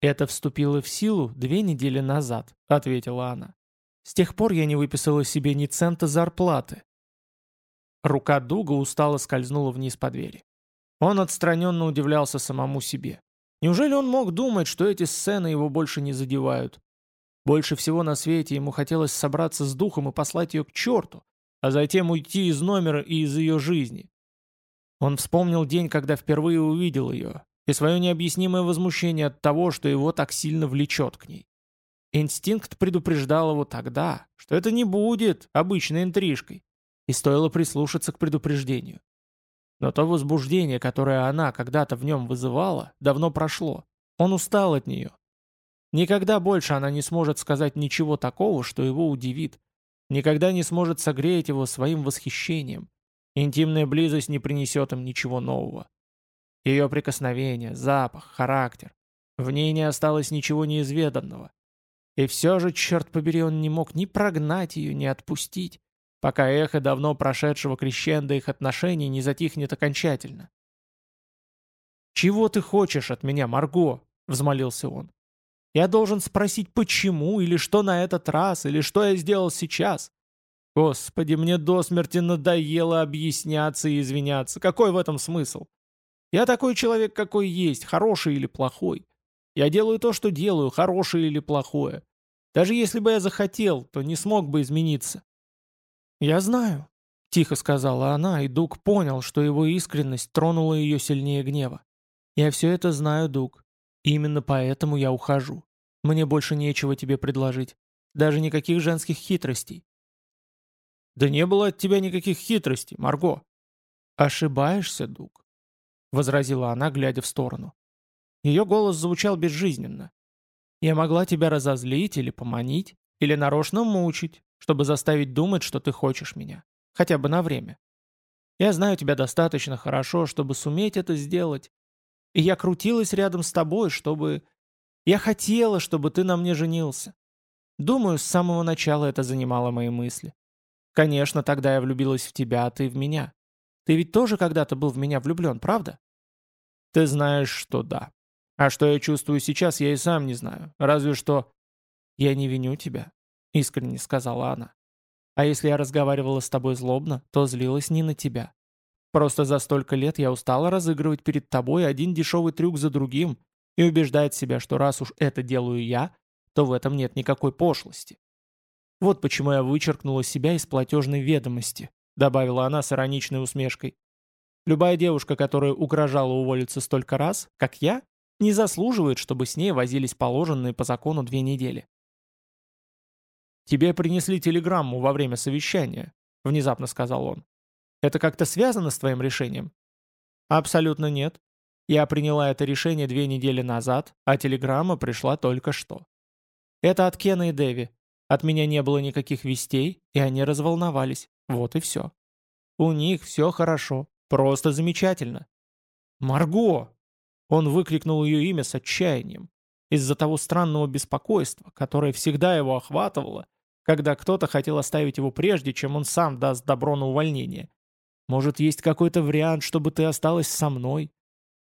«Это вступило в силу две недели назад», — ответила она. «С тех пор я не выписала себе ни цента зарплаты». Рука Дуга устало скользнула вниз по двери. Он отстраненно удивлялся самому себе. Неужели он мог думать, что эти сцены его больше не задевают? Больше всего на свете ему хотелось собраться с духом и послать ее к черту, а затем уйти из номера и из ее жизни. Он вспомнил день, когда впервые увидел ее, и свое необъяснимое возмущение от того, что его так сильно влечет к ней. Инстинкт предупреждал его тогда, что это не будет обычной интрижкой, и стоило прислушаться к предупреждению. Но то возбуждение, которое она когда-то в нем вызывала, давно прошло. Он устал от нее. Никогда больше она не сможет сказать ничего такого, что его удивит. Никогда не сможет согреть его своим восхищением. Интимная близость не принесет им ничего нового. Ее прикосновение, запах, характер. В ней не осталось ничего неизведанного. И все же, черт побери, он не мог ни прогнать ее, ни отпустить, пока эхо давно прошедшего крещенда их отношений не затихнет окончательно. «Чего ты хочешь от меня, Марго?» — взмолился он. «Я должен спросить, почему, или что на этот раз, или что я сделал сейчас?» «Господи, мне до смерти надоело объясняться и извиняться. Какой в этом смысл? Я такой человек, какой есть, хороший или плохой. Я делаю то, что делаю, хорошее или плохое. Даже если бы я захотел, то не смог бы измениться. «Я знаю», — тихо сказала она, и Дуг понял, что его искренность тронула ее сильнее гнева. «Я все это знаю, Дуг. Именно поэтому я ухожу. Мне больше нечего тебе предложить. Даже никаких женских хитростей». «Да не было от тебя никаких хитростей, Марго». «Ошибаешься, Дуг», — возразила она, глядя в сторону. Ее голос звучал безжизненно. «Я могла тебя разозлить или поманить, или нарочно мучить, чтобы заставить думать, что ты хочешь меня. Хотя бы на время. Я знаю тебя достаточно хорошо, чтобы суметь это сделать. И я крутилась рядом с тобой, чтобы... Я хотела, чтобы ты на мне женился. Думаю, с самого начала это занимало мои мысли. Конечно, тогда я влюбилась в тебя, а ты в меня. Ты ведь тоже когда-то был в меня влюблен, правда? Ты знаешь, что да. А что я чувствую сейчас, я и сам не знаю. Разве что... «Я не виню тебя», — искренне сказала она. «А если я разговаривала с тобой злобно, то злилась не на тебя. Просто за столько лет я устала разыгрывать перед тобой один дешевый трюк за другим и убеждать себя, что раз уж это делаю я, то в этом нет никакой пошлости. Вот почему я вычеркнула себя из платежной ведомости», — добавила она с ироничной усмешкой. «Любая девушка, которая угрожала уволиться столько раз, как я, не заслуживает, чтобы с ней возились положенные по закону две недели. «Тебе принесли телеграмму во время совещания», — внезапно сказал он. «Это как-то связано с твоим решением?» «Абсолютно нет. Я приняла это решение две недели назад, а телеграмма пришла только что. Это от Кена и Дэви. От меня не было никаких вестей, и они разволновались. Вот и все. У них все хорошо. Просто замечательно. «Марго!» Он выкрикнул ее имя с отчаянием, из-за того странного беспокойства, которое всегда его охватывало, когда кто-то хотел оставить его прежде, чем он сам даст добро на увольнение. Может, есть какой-то вариант, чтобы ты осталась со мной?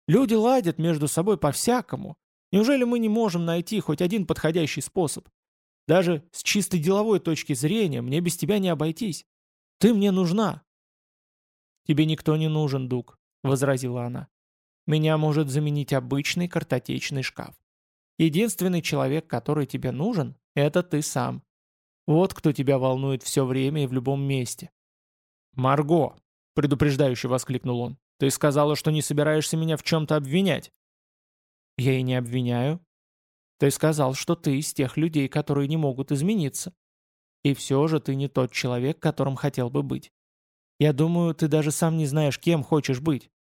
Люди ладят между собой по-всякому. Неужели мы не можем найти хоть один подходящий способ? Даже с чисто деловой точки зрения мне без тебя не обойтись. Ты мне нужна. Тебе никто не нужен, Дуг, — возразила она. Меня может заменить обычный картотечный шкаф. Единственный человек, который тебе нужен, это ты сам. Вот кто тебя волнует все время и в любом месте. «Марго!» — предупреждающе воскликнул он. «Ты сказала, что не собираешься меня в чем-то обвинять». «Я и не обвиняю. Ты сказал, что ты из тех людей, которые не могут измениться. И все же ты не тот человек, которым хотел бы быть. Я думаю, ты даже сам не знаешь, кем хочешь быть.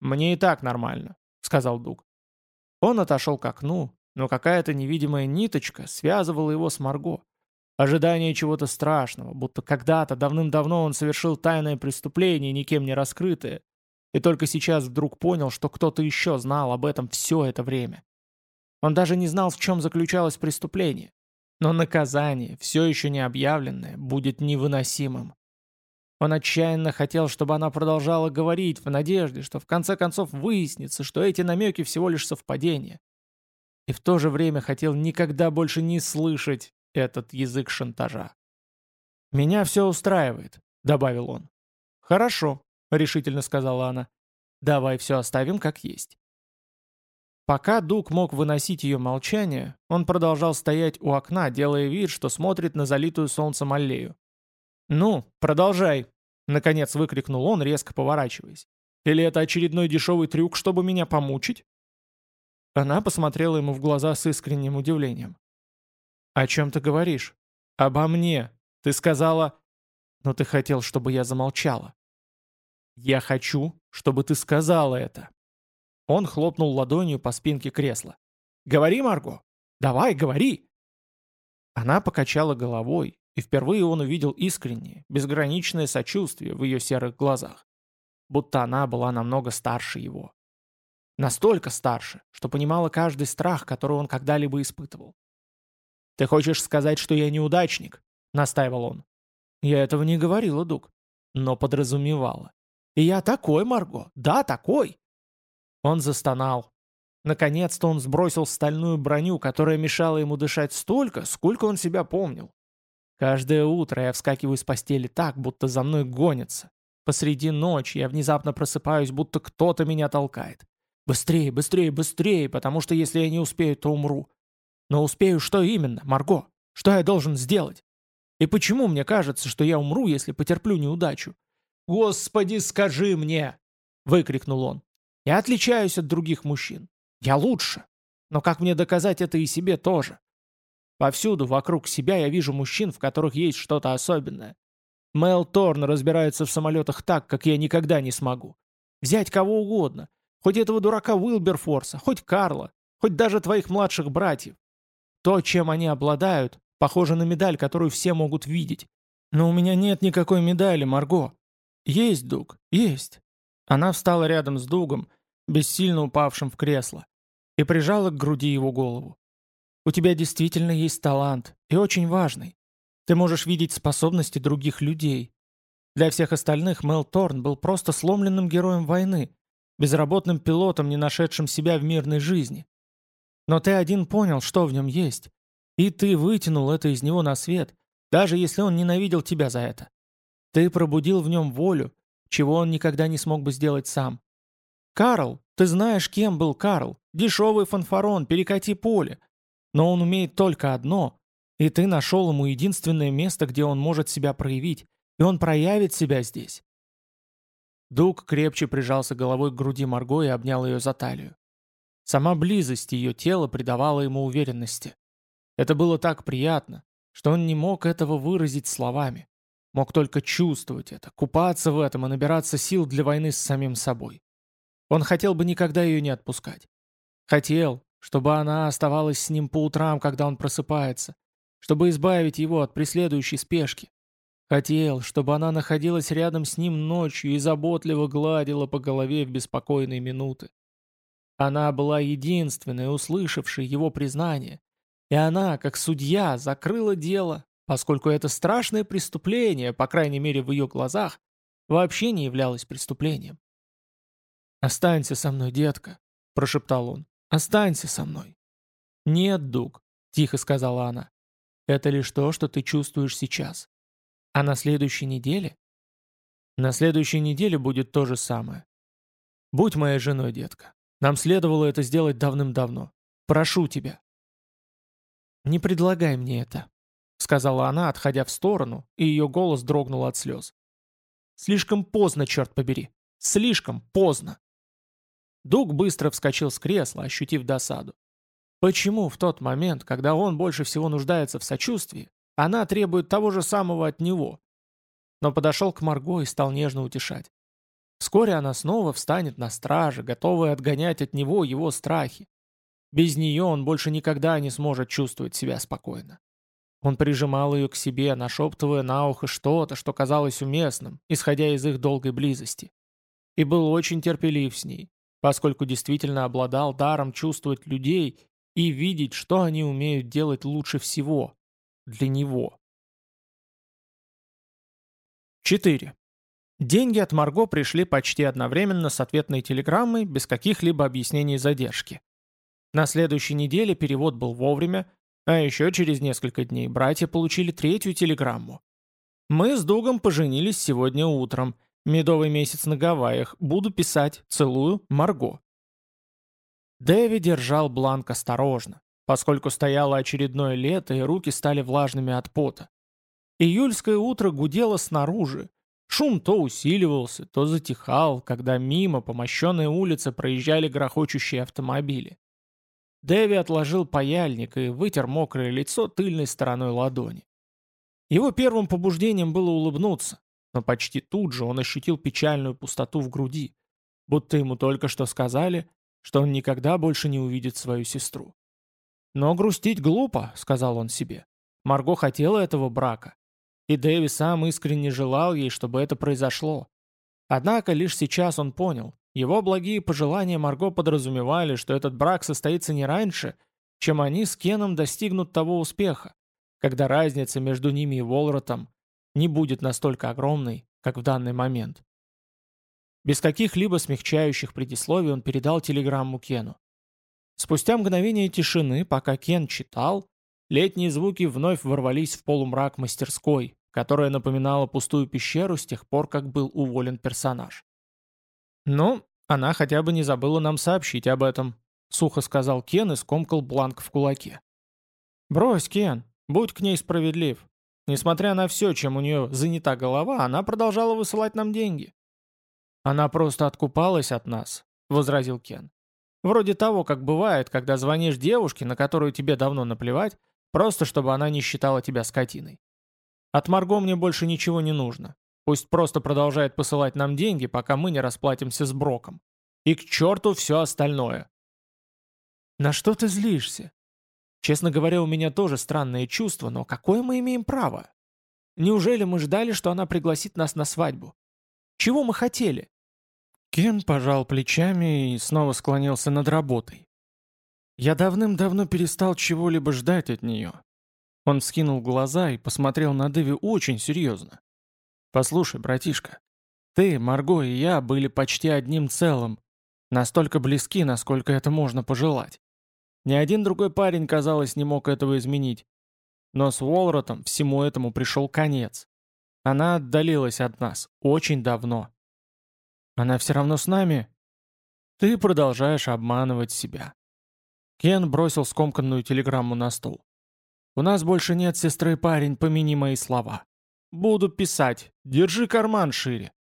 «Мне и так нормально», — сказал Дуг. Он отошел к окну, но какая-то невидимая ниточка связывала его с Марго. Ожидание чего-то страшного, будто когда-то давным-давно он совершил тайное преступление, никем не раскрытое, и только сейчас вдруг понял, что кто-то еще знал об этом все это время. Он даже не знал, в чем заключалось преступление. Но наказание, все еще не объявленное, будет невыносимым. Он отчаянно хотел, чтобы она продолжала говорить в надежде, что в конце концов выяснится, что эти намеки всего лишь совпадения. И в то же время хотел никогда больше не слышать этот язык шантажа. «Меня все устраивает», — добавил он. «Хорошо», — решительно сказала она. «Давай все оставим как есть». Пока Дуг мог выносить ее молчание, он продолжал стоять у окна, делая вид, что смотрит на залитую солнцем аллею. «Ну, продолжай!» — наконец выкрикнул он, резко поворачиваясь. «Или это очередной дешевый трюк, чтобы меня помучить?» Она посмотрела ему в глаза с искренним удивлением. «О чем ты говоришь?» «Обо мне. Ты сказала...» «Но ты хотел, чтобы я замолчала». «Я хочу, чтобы ты сказала это». Он хлопнул ладонью по спинке кресла. «Говори, Марго! Давай, говори!» Она покачала головой, и впервые он увидел искреннее, безграничное сочувствие в ее серых глазах. Будто она была намного старше его. Настолько старше, что понимала каждый страх, который он когда-либо испытывал. «Ты хочешь сказать, что я неудачник?» — настаивал он. «Я этого не говорила, Дуг, но подразумевала. И я такой, Марго, да, такой!» Он застонал. Наконец-то он сбросил стальную броню, которая мешала ему дышать столько, сколько он себя помнил. Каждое утро я вскакиваю с постели так, будто за мной гонятся. Посреди ночи я внезапно просыпаюсь, будто кто-то меня толкает. Быстрее, быстрее, быстрее, потому что если я не успею, то умру. Но успею что именно, Марго? Что я должен сделать? И почему мне кажется, что я умру, если потерплю неудачу? «Господи, скажи мне!» — выкрикнул он. «Я отличаюсь от других мужчин. Я лучше. Но как мне доказать это и себе тоже? Повсюду вокруг себя я вижу мужчин, в которых есть что-то особенное. Мел Торн разбирается в самолетах так, как я никогда не смогу. Взять кого угодно. Хоть этого дурака Уилберфорса, хоть Карла, хоть даже твоих младших братьев. То, чем они обладают, похоже на медаль, которую все могут видеть. Но у меня нет никакой медали, Марго. Есть, Дуг, есть. Она встала рядом с Дугом, бессильно упавшим в кресло, и прижала к груди его голову. У тебя действительно есть талант, и очень важный. Ты можешь видеть способности других людей. Для всех остальных Мел Торн был просто сломленным героем войны, безработным пилотом, не нашедшим себя в мирной жизни. Но ты один понял, что в нем есть. И ты вытянул это из него на свет, даже если он ненавидел тебя за это. Ты пробудил в нем волю, чего он никогда не смог бы сделать сам. Карл, ты знаешь, кем был Карл. Дешевый фанфарон, перекати поле. Но он умеет только одно, и ты нашел ему единственное место, где он может себя проявить, и он проявит себя здесь. Дуг крепче прижался головой к груди Марго и обнял ее за талию. Сама близость ее тела придавала ему уверенности. Это было так приятно, что он не мог этого выразить словами. Мог только чувствовать это, купаться в этом и набираться сил для войны с самим собой. Он хотел бы никогда ее не отпускать. Хотел, чтобы она оставалась с ним по утрам, когда он просыпается, чтобы избавить его от преследующей спешки. Хотел, чтобы она находилась рядом с ним ночью и заботливо гладила по голове в беспокойные минуты. Она была единственной, услышавшей его признание. И она, как судья, закрыла дело, поскольку это страшное преступление, по крайней мере в ее глазах, вообще не являлось преступлением. «Останься со мной, детка», — прошептал он. «Останься со мной». «Нет, Дуг», — тихо сказала она. «Это лишь то, что ты чувствуешь сейчас. А на следующей неделе?» «На следующей неделе будет то же самое. Будь моей женой, детка. Нам следовало это сделать давным-давно. Прошу тебя». «Не предлагай мне это», — сказала она, отходя в сторону, и ее голос дрогнул от слез. «Слишком поздно, черт побери! Слишком поздно!» Дуг быстро вскочил с кресла, ощутив досаду. Почему в тот момент, когда он больше всего нуждается в сочувствии, она требует того же самого от него? Но подошел к Марго и стал нежно утешать. Вскоре она снова встанет на страже, готовая отгонять от него его страхи. Без нее он больше никогда не сможет чувствовать себя спокойно. Он прижимал ее к себе, нашептывая на ухо что-то, что казалось уместным, исходя из их долгой близости. И был очень терпелив с ней, поскольку действительно обладал даром чувствовать людей и видеть, что они умеют делать лучше всего для него. 4. Деньги от Марго пришли почти одновременно с ответной телеграммой, без каких-либо объяснений задержки. На следующей неделе перевод был вовремя, а еще через несколько дней братья получили третью телеграмму. «Мы с Дугом поженились сегодня утром. Медовый месяц на Гавайях. Буду писать. Целую. Марго». Дэви держал бланк осторожно, поскольку стояло очередное лето и руки стали влажными от пота. Июльское утро гудело снаружи, Шум то усиливался, то затихал, когда мимо по мощенной улице проезжали грохочущие автомобили. Дэви отложил паяльник и вытер мокрое лицо тыльной стороной ладони. Его первым побуждением было улыбнуться. но почти тут же он ощутил печальную пустоту в груди, будто ему только что сказали, что он никогда больше не увидит свою сестру. «Но грустить глупо», — сказал он себе. Марго хотела этого брака, и Дэви сам искренне желал ей, чтобы это произошло. Однако лишь сейчас он понял, его благие пожелания Марго подразумевали, что этот брак состоится не раньше, чем они с Кеном достигнут того успеха, когда разница между ними и Волротом не будет настолько огромной, как в данный момент. Без каких-либо смягчающих предисловий он передал телеграмму Кену. Спустя мгновение тишины, пока Кен читал, летние звуки вновь ворвались в полумрак мастерской, которая напоминала пустую пещеру с тех пор, как был уволен персонаж. «Ну, она хотя бы не забыла нам сообщить об этом», — сухо сказал Кен и скомкал бланк в кулаке. «Брось, Кен, будь к ней справедлив. Несмотря на все, чем у нее занята голова, она продолжала высылать нам деньги». «Она просто откупалась от нас», — возразил Кен. «Вроде того, как бывает, когда звонишь девушке, на которую тебе давно наплевать, просто чтобы она не считала тебя скотиной. От Марго мне больше ничего не нужно. Пусть просто продолжает посылать нам деньги, пока мы не расплатимся с Броком. И к черту все остальное. На что ты злишься? Честно говоря, у меня тоже странное чувство, но какое мы имеем право? Неужели мы ждали, что она пригласит нас на свадьбу? Чего мы хотели? Кен пожал плечами и снова склонился над работой. Я давным-давно перестал чего-либо ждать от нее. Он вскинул глаза и посмотрел на Дэви очень серьезно. «Послушай, братишка, ты, Марго и я были почти одним целым, настолько близки, насколько это можно пожелать. Ни один другой парень, казалось, не мог этого изменить. Но с Уолротом всему этому пришел конец. Она отдалилась от нас очень давно. Она все равно с нами. Ты продолжаешь обманывать себя. Кен бросил скомканную телеграмму на стол. У нас больше нет сестры, парень, помяни мои слова. Буду писать. Держи карман шире.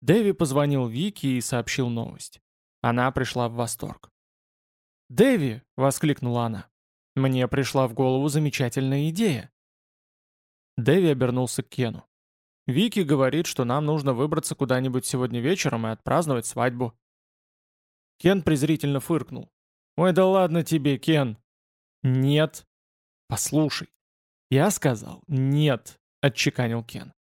Дэви позвонил Вике и сообщил новость. Она пришла в восторг. «Дэви!» — воскликнула она. «Мне пришла в голову замечательная идея». Дэви обернулся к Кену. «Вики говорит, что нам нужно выбраться куда-нибудь сегодня вечером и отпраздновать свадьбу». Кен презрительно фыркнул. «Ой, да ладно тебе, Кен!» «Нет», «Послушай». «Я сказал «нет», — отчеканил Кен.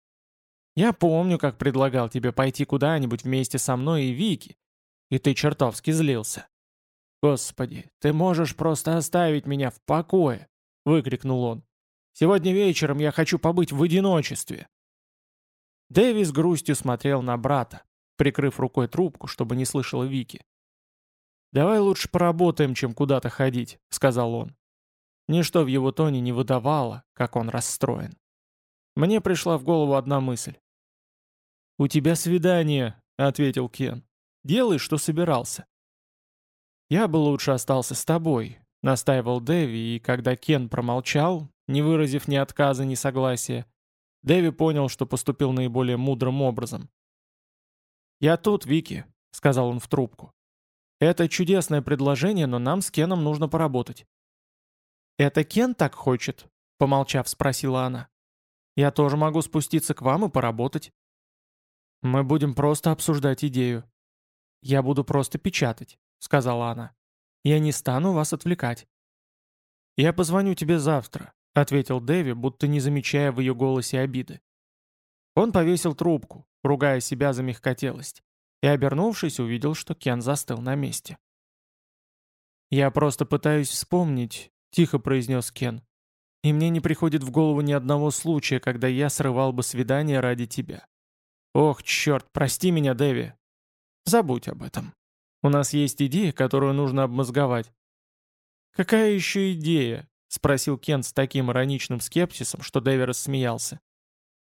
«Я помню, как предлагал тебе пойти куда-нибудь вместе со мной и Вики, и ты чертовски злился». «Господи, ты можешь просто оставить меня в покое!» — выкрикнул он. «Сегодня вечером я хочу побыть в одиночестве». Дэви с грустью смотрел на брата, прикрыв рукой трубку, чтобы не слышала Вики. «Давай лучше поработаем, чем куда-то ходить», — сказал он. Ничто в его тоне не выдавало, как он расстроен. Мне пришла в голову одна мысль. «У тебя свидание», — ответил Кен. «Делай, что собирался». «Я бы лучше остался с тобой», — настаивал Дэви, и когда Кен промолчал, не выразив ни отказа, ни согласия, Дэви понял, что поступил наиболее мудрым образом. «Я тут, Вики», — сказал он в трубку. «Это чудесное предложение, но нам с Кеном нужно поработать. «Это Кен так хочет?» — помолчав, спросила она. «Я тоже могу спуститься к вам и поработать». «Мы будем просто обсуждать идею». «Я буду просто печатать», — сказала она. «Я не стану вас отвлекать». «Я позвоню тебе завтра», — ответил Дэви, будто не замечая в ее голосе обиды. Он повесил трубку, ругая себя за мягкотелость, и, обернувшись, увидел, что Кен застыл на месте. «Я просто пытаюсь вспомнить, — тихо произнес Кен. «И мне не приходит в голову ни одного случая, когда я срывал бы свидание ради тебя. Ох, черт, прости меня, Дэви. Забудь об этом. У нас есть идея, которую нужно обмозговать». «Какая еще идея?» — спросил Кен с таким ироничным скепсисом, что Дэви рассмеялся.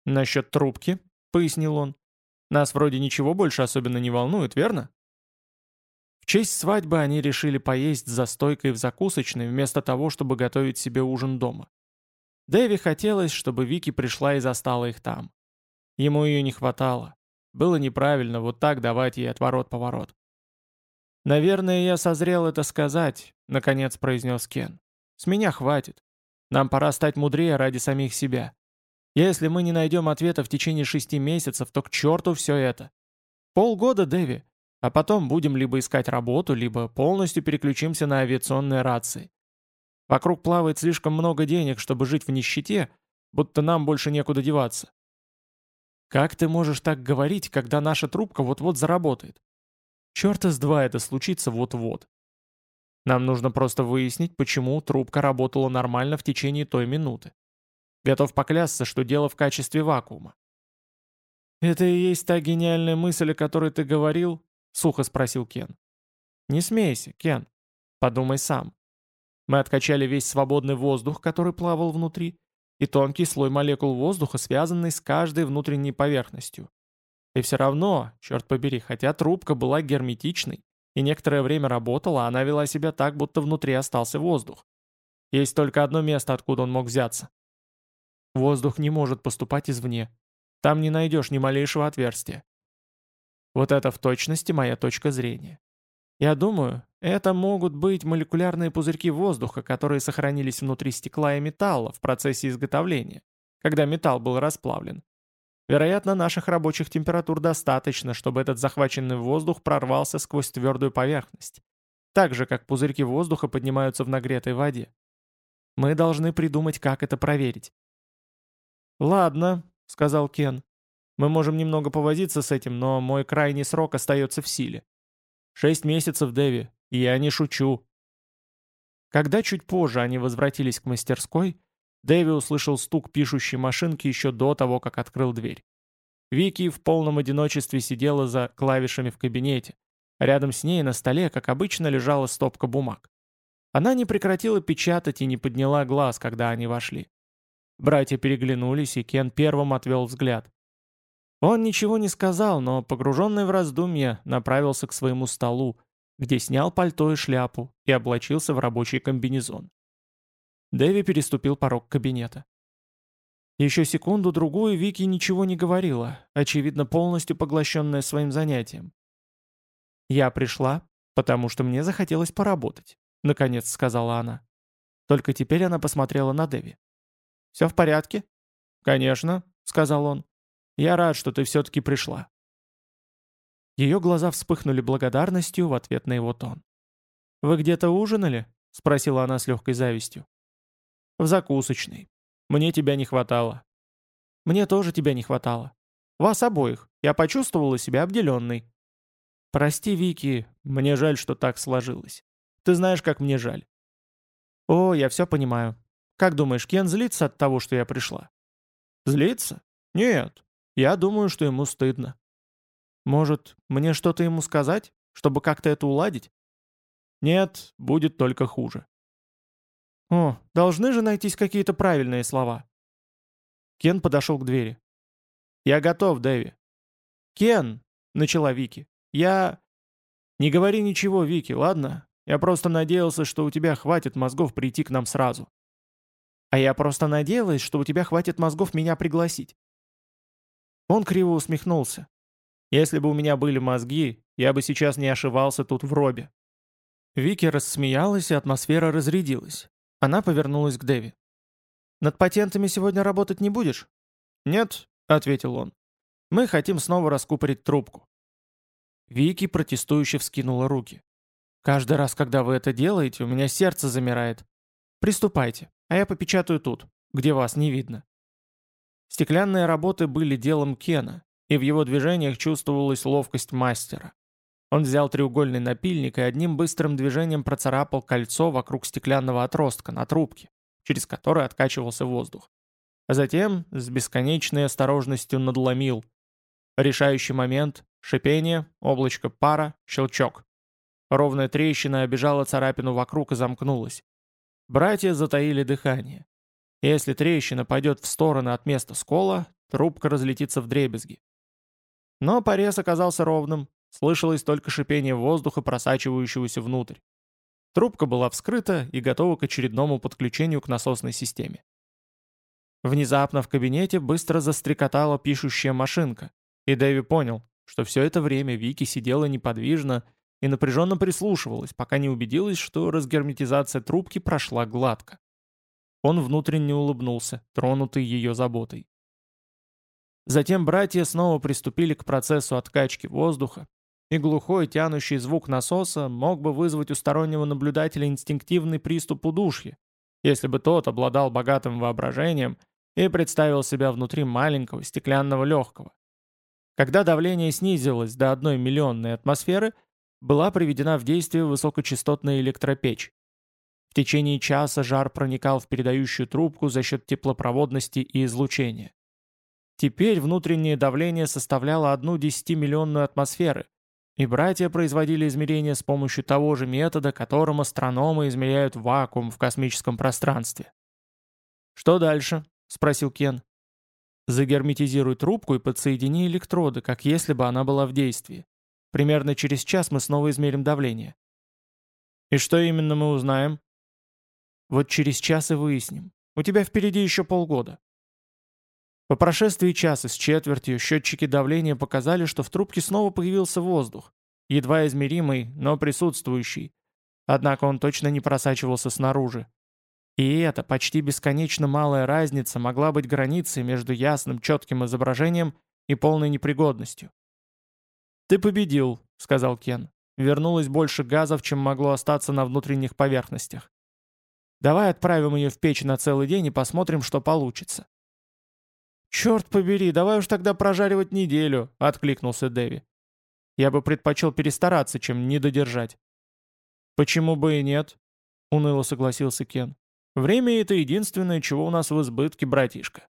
«Насчет трубки?» — пояснил он. «Нас вроде ничего больше особенно не волнует, верно?» Честь свадьбы они решили поесть за стойкой в закусочной, вместо того, чтобы готовить себе ужин дома. Дэви хотелось, чтобы Вики пришла и застала их там. Ему ее не хватало. Было неправильно вот так давать ей отворот-поворот. «Наверное, я созрел это сказать», — наконец произнес Кен. «С меня хватит. Нам пора стать мудрее ради самих себя. Если мы не найдем ответа в течение шести месяцев, то к черту все это. Полгода, Дэви, а потом будем либо искать работу, либо полностью переключимся на авиационные рации. Вокруг плавает слишком много денег, чтобы жить в нищете, будто нам больше некуда деваться. Как ты можешь так говорить, когда наша трубка вот-вот заработает? Черта с два это случится вот-вот. Нам нужно просто выяснить, почему трубка работала нормально в течение той минуты. Готов поклясться, что дело в качестве вакуума. «Это и есть та гениальная мысль, о которой ты говорил?» — сухо спросил Кен. «Не смейся, Кен. Подумай сам. Мы откачали весь свободный воздух, который плавал внутри, и тонкий слой молекул воздуха, связанный с каждой внутренней поверхностью. И все равно, черт побери, хотя трубка была герметичной и некоторое время работала, она вела себя так, будто внутри остался воздух. Есть только одно место, откуда он мог взяться. Воздух не может поступать извне. Там не найдешь ни малейшего отверстия. Вот это в точности моя точка зрения. Я думаю, это могут быть молекулярные пузырьки воздуха, которые сохранились внутри стекла и металла в процессе изготовления, когда металл был расплавлен. Вероятно, наших рабочих температур достаточно, чтобы этот захваченный воздух прорвался сквозь твердую поверхность. Так же, как пузырьки воздуха поднимаются в нагретой воде. Мы должны придумать, как это проверить. «Ладно», — сказал Кен. «Мы можем немного повозиться с этим, но мой крайний срок остается в силе. Шесть месяцев, Дэви, и я не шучу. Когда чуть позже они возвратились к мастерской, Дэви услышал стук пишущей машинки еще до того, как открыл дверь. Вики в полном одиночестве сидела за клавишами в кабинете. рядом с ней на столе, как обычно, лежала стопка бумаг. Она не прекратила печатать и не подняла глаз, когда они вошли. Братья переглянулись, и Кен первым отвел взгляд. Он ничего не сказал, но, погруженный в раздумья, направился к своему столу, где снял пальто и шляпу и облачился в рабочий комбинезон. Дэви переступил порог кабинета. Еще секунду-другую Вики ничего не говорила, очевидно, полностью поглощенная своим занятием. «Я пришла, потому что мне захотелось поработать», — наконец сказала она. Только теперь она посмотрела на Дэви. «Все в порядке?» «Конечно», — сказал он. Я рад, что ты все-таки пришла». Ее глаза вспыхнули благодарностью в ответ на его тон. «Вы где-то ужинали?» — спросила она с легкой завистью. «В закусочной. Мне тебя не хватало». «Мне тоже тебя не хватало. Вас обоих. Я почувствовала себя обделенной». «Прости, Вики, мне жаль, что так сложилось. Ты знаешь, как мне жаль». «О, я все понимаю. Как думаешь, Кен злится от того, что я пришла?» «Злится? Нет. Я думаю, что ему стыдно. Может, мне что-то ему сказать, чтобы как-то это уладить? Нет, будет только хуже. О, должны же найтись какие-то правильные слова. Кен подошел к двери. «Я готов, Дэви». «Кен!» — начала Вики. «Я...» «Не говори ничего, Вики, ладно? Я просто надеялся, что у тебя хватит мозгов прийти к нам сразу». «А я просто надеялась, что у тебя хватит мозгов меня пригласить. Он криво усмехнулся. «Если бы у меня были мозги, я бы сейчас не ошивался тут в робе». Вики рассмеялась, и атмосфера разрядилась. Она повернулась к Дэви. «Над патентами сегодня работать не будешь?» «Нет», — ответил он. «Мы хотим снова раскупорить трубку». Вики протестующе вскинула руки. «Каждый раз, когда вы это делаете, у меня сердце замирает. Приступайте, а я попечатаю тут, где вас не видно». Стеклянные работы были делом Кена, и в его движениях чувствовалась ловкость мастера. Он взял треугольный напильник и одним быстрым движением процарапал кольцо вокруг стеклянного отростка на трубке, через который откачивался воздух. Затем с бесконечной осторожностью надломил. Решающий момент — шипение, облачко пара, щелчок. Ровная трещина обижала царапину вокруг и замкнулась. Братья затаили дыхание. Если трещина пойдет в сторону от места скола, трубка разлетится в дребезги. Но порез оказался ровным, слышалось только шипение воздуха, просачивающегося внутрь. Трубка была вскрыта и готова к очередному подключению к насосной системе. Внезапно в кабинете быстро застрекотала пишущая машинка, и Дэви понял, что все это время Вики сидела неподвижно и напряженно прислушивалась, пока не убедилась, что разгерметизация трубки прошла гладко. Он внутренне улыбнулся, тронутый ее заботой. Затем братья снова приступили к процессу откачки воздуха, и глухой тянущий звук насоса мог бы вызвать у стороннего наблюдателя инстинктивный приступ удушья, если бы тот обладал богатым воображением и представил себя внутри маленького стеклянного легкого. Когда давление снизилось до одной миллионной атмосферы, была приведена в действие высокочастотная электропечь. Течение часа жар проникал в передающую трубку за счет теплопроводности и излучения. Теперь внутреннее давление составляло одну десятимиллионную атмосферы, и братья производили измерения с помощью того же метода, которым астрономы измеряют вакуум в космическом пространстве. «Что дальше?» — спросил Кен. «Загерметизируй трубку и подсоедини электроды, как если бы она была в действии. Примерно через час мы снова измерим давление». «И что именно мы узнаем?» «Вот через час и выясним. У тебя впереди еще полгода. По прошествии часа с четвертью счетчики давления показали, что в трубке снова появился воздух, едва измеримый, но присутствующий. Однако он точно не просачивался снаружи. И эта почти бесконечно малая разница могла быть границей между ясным четким изображением и полной непригодностью. «Ты победил», — сказал Кен. Вернулось больше газов, чем могло остаться на внутренних поверхностях. «Давай отправим ее в печь на целый день и посмотрим, что получится». «Черт побери, давай уж тогда прожаривать неделю», — откликнулся Дэви. «Я бы предпочел перестараться, чем не додержать». «Почему бы и нет?» — уныло согласился Кен. «Время — это единственное, чего у нас в избытке, братишка».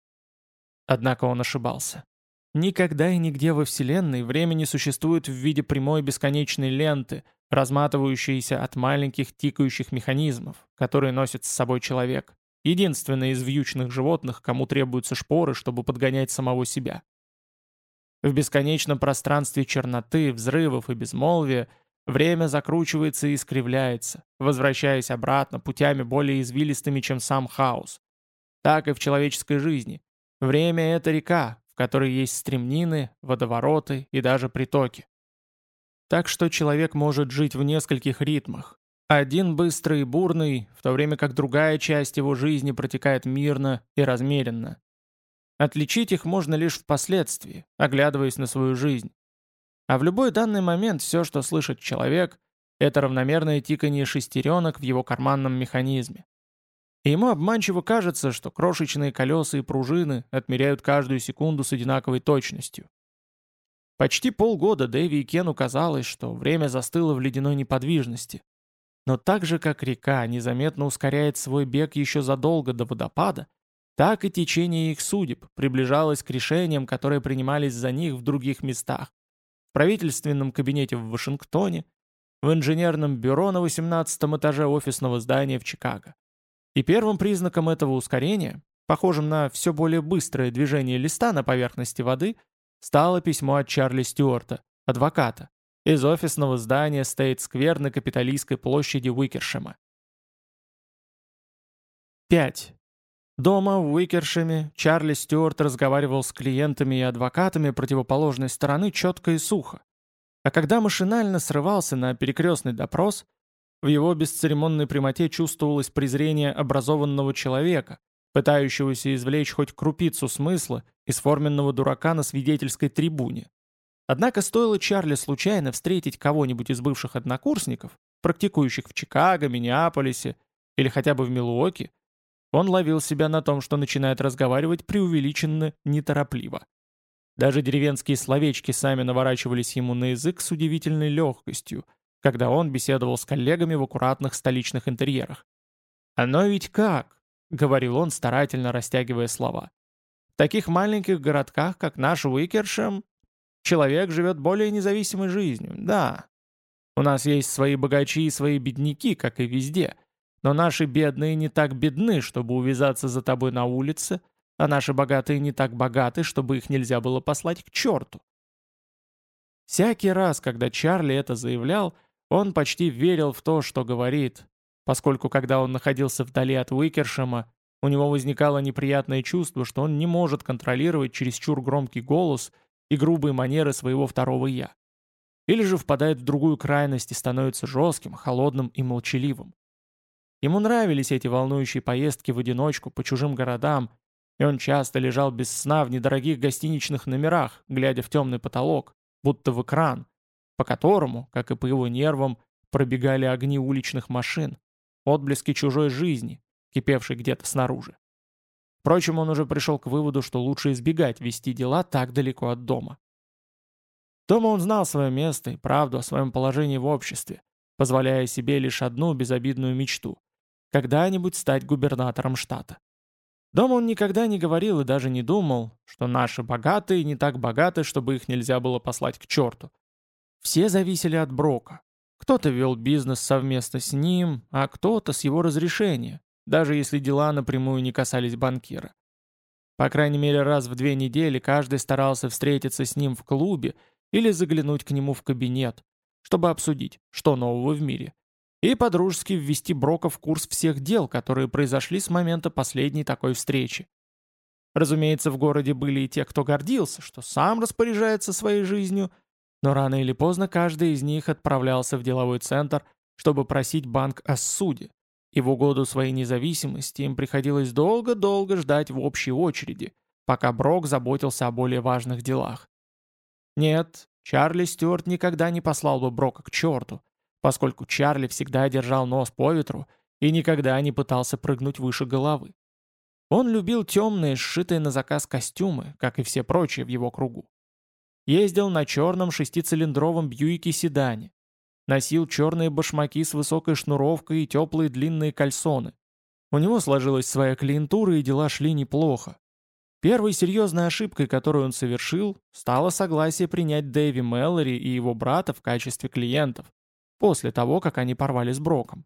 Однако он ошибался. Никогда и нигде во Вселенной время не существует в виде прямой бесконечной ленты, разматывающейся от маленьких тикающих механизмов, которые носит с собой человек. Единственное из вьючных животных, кому требуются шпоры, чтобы подгонять самого себя. В бесконечном пространстве черноты, взрывов и безмолвия время закручивается и искривляется, возвращаясь обратно путями более извилистыми, чем сам хаос. Так и в человеческой жизни. Время — это река, в которой есть стремнины, водовороты и даже притоки. Так что человек может жить в нескольких ритмах, один быстрый и бурный, в то время как другая часть его жизни протекает мирно и размеренно. Отличить их можно лишь впоследствии, оглядываясь на свою жизнь. А в любой данный момент все, что слышит человек, это равномерное тиканье шестеренок в его карманном механизме. И ему обманчиво кажется, что крошечные колеса и пружины отмеряют каждую секунду с одинаковой точностью. Почти полгода Дэви и Кену казалось, что время застыло в ледяной неподвижности. Но так же, как река незаметно ускоряет свой бег еще задолго до водопада, так и течение их судеб приближалось к решениям, которые принимались за них в других местах. В правительственном кабинете в Вашингтоне, в инженерном бюро на 18 этаже офисного здания в Чикаго. И первым признаком этого ускорения, похожим на все более быстрое движение листа на поверхности воды, стало письмо от Чарли Стюарта, адвоката, из офисного здания Стейт-сквер на Капитолийской площади Уикершема. 5. Дома в Уикершеме Чарли Стюарт разговаривал с клиентами и адвокатами противоположной стороны четко и сухо. А когда машинально срывался на перекрестный допрос, в его бесцеремонной прямоте чувствовалось презрение образованного человека, пытающегося извлечь хоть крупицу смысла из форменного дурака на свидетельской трибуне. Однако стоило Чарли случайно встретить кого-нибудь из бывших однокурсников, практикующих в Чикаго, Миннеаполисе или хотя бы в Милуоке, он ловил себя на том, что начинает разговаривать преувеличенно неторопливо. Даже деревенские словечки сами наворачивались ему на язык с удивительной легкостью, когда он беседовал с коллегами в аккуратных столичных интерьерах. «Оно ведь как?» — говорил он, старательно растягивая слова. «В таких маленьких городках, как наш Уикершем, Человек живет более независимой жизнью, да. У нас есть свои богачи и свои бедняки, как и везде. Но наши бедные не так бедны, чтобы увязаться за тобой на улице, а наши богатые не так богаты, чтобы их нельзя было послать к черту. Всякий раз, когда Чарли это заявлял, он почти верил в то, что говорит, поскольку когда он находился вдали от Уикершема, у него возникало неприятное чувство, что он не может контролировать чересчур громкий голос и грубые манеры своего второго «я». Или же впадает в другую крайность и становится жестким, холодным и молчаливым. Ему нравились эти волнующие поездки в одиночку по чужим городам, и он часто лежал без сна в недорогих гостиничных номерах, глядя в темный потолок, будто в экран, по которому, как и по его нервам, пробегали огни уличных машин, отблески чужой жизни, кипевшей где-то снаружи. Впрочем, он уже пришел к выводу, что лучше избегать вести дела так далеко от дома. Дома он знал свое место и правду о своем положении в обществе, позволяя себе лишь одну безобидную мечту – когда-нибудь стать губернатором штата. Дома он никогда не говорил и даже не думал, что наши богатые не так богаты, чтобы их нельзя было послать к черту. Все зависели от Брока. Кто-то вел бизнес совместно с ним, а кто-то с его разрешения, даже если дела напрямую не касались банкира. По крайней мере, раз в две недели каждый старался встретиться с ним в клубе или заглянуть к нему в кабинет, чтобы обсудить, что нового в мире, и подружески ввести Брока в курс всех дел, которые произошли с момента последней такой встречи. Разумеется, в городе были и те, кто гордился, что сам распоряжается своей жизнью, но рано или поздно каждый из них отправлялся в деловой центр, чтобы просить банк о суде, и в угоду своей независимости им приходилось долго-долго ждать в общей очереди, пока Брок заботился о более важных делах. Нет, Чарли Стюарт никогда не послал бы Брока к черту, поскольку Чарли всегда держал нос по ветру и никогда не пытался прыгнуть выше головы. Он любил темные, сшитые на заказ костюмы, как и все прочие в его кругу. Ездил на черном шестицилиндровом Бьюике седане. Носил черные башмаки с высокой шнуровкой и теплые длинные кальсоны. У него сложилась своя клиентура и дела шли неплохо. Первой серьезной ошибкой, которую он совершил, стало согласие принять Дэви Мэллори и его брата в качестве клиентов, после того, как они порвали с Броком.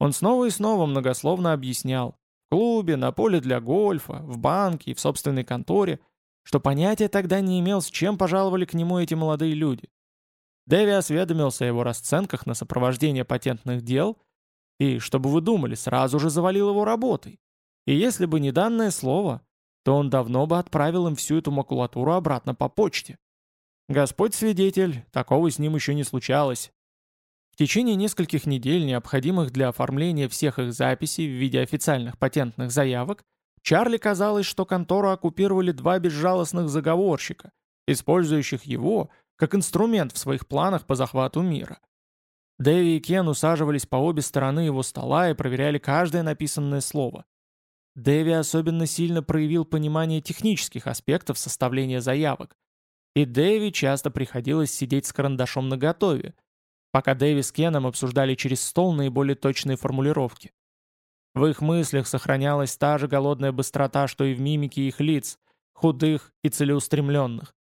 Он снова и снова многословно объяснял, в клубе, на поле для гольфа, в банке и в собственной конторе, что понятия тогда не имел, с чем пожаловали к нему эти молодые люди. Дэви осведомился о его расценках на сопровождение патентных дел и, чтобы вы думали, сразу же завалил его работой. И если бы не данное слово, то он давно бы отправил им всю эту макулатуру обратно по почте. Господь свидетель, такого с ним еще не случалось, в течение нескольких недель, необходимых для оформления всех их записей в виде официальных патентных заявок, Чарли казалось, что контору оккупировали два безжалостных заговорщика, использующих его как инструмент в своих планах по захвату мира. Дэви и Кен усаживались по обе стороны его стола и проверяли каждое написанное слово. Дэви особенно сильно проявил понимание технических аспектов составления заявок, и Дэви часто приходилось сидеть с карандашом наготове, пока Дэви с Кеном обсуждали через стол наиболее точные формулировки. В их мыслях сохранялась та же голодная быстрота, что и в мимике их лиц, худых и целеустремленных.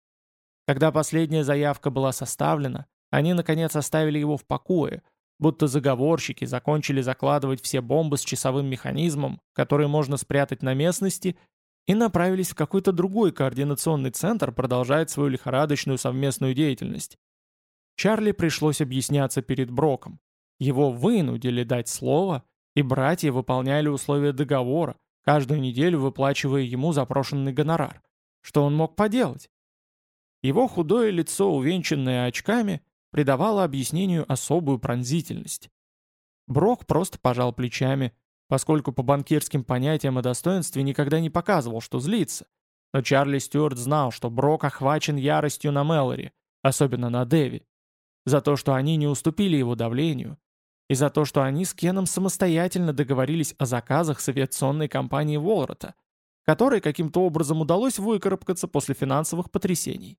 Когда последняя заявка была составлена, они наконец оставили его в покое, будто заговорщики закончили закладывать все бомбы с часовым механизмом, которые можно спрятать на местности, и направились в какой-то другой координационный центр продолжать свою лихорадочную совместную деятельность. Чарли пришлось объясняться перед Броком. Его вынудили дать слово, и братья выполняли условия договора, каждую неделю выплачивая ему запрошенный гонорар. Что он мог поделать? Его худое лицо, увенчанное очками, придавало объяснению особую пронзительность. Брок просто пожал плечами, поскольку по банкирским понятиям о достоинстве никогда не показывал, что злится. Но Чарли Стюарт знал, что Брок охвачен яростью на Мэлори, особенно на Дэви за то, что они не уступили его давлению, и за то, что они с Кеном самостоятельно договорились о заказах с авиационной компанией Волрота, которой каким-то образом удалось выкарабкаться после финансовых потрясений.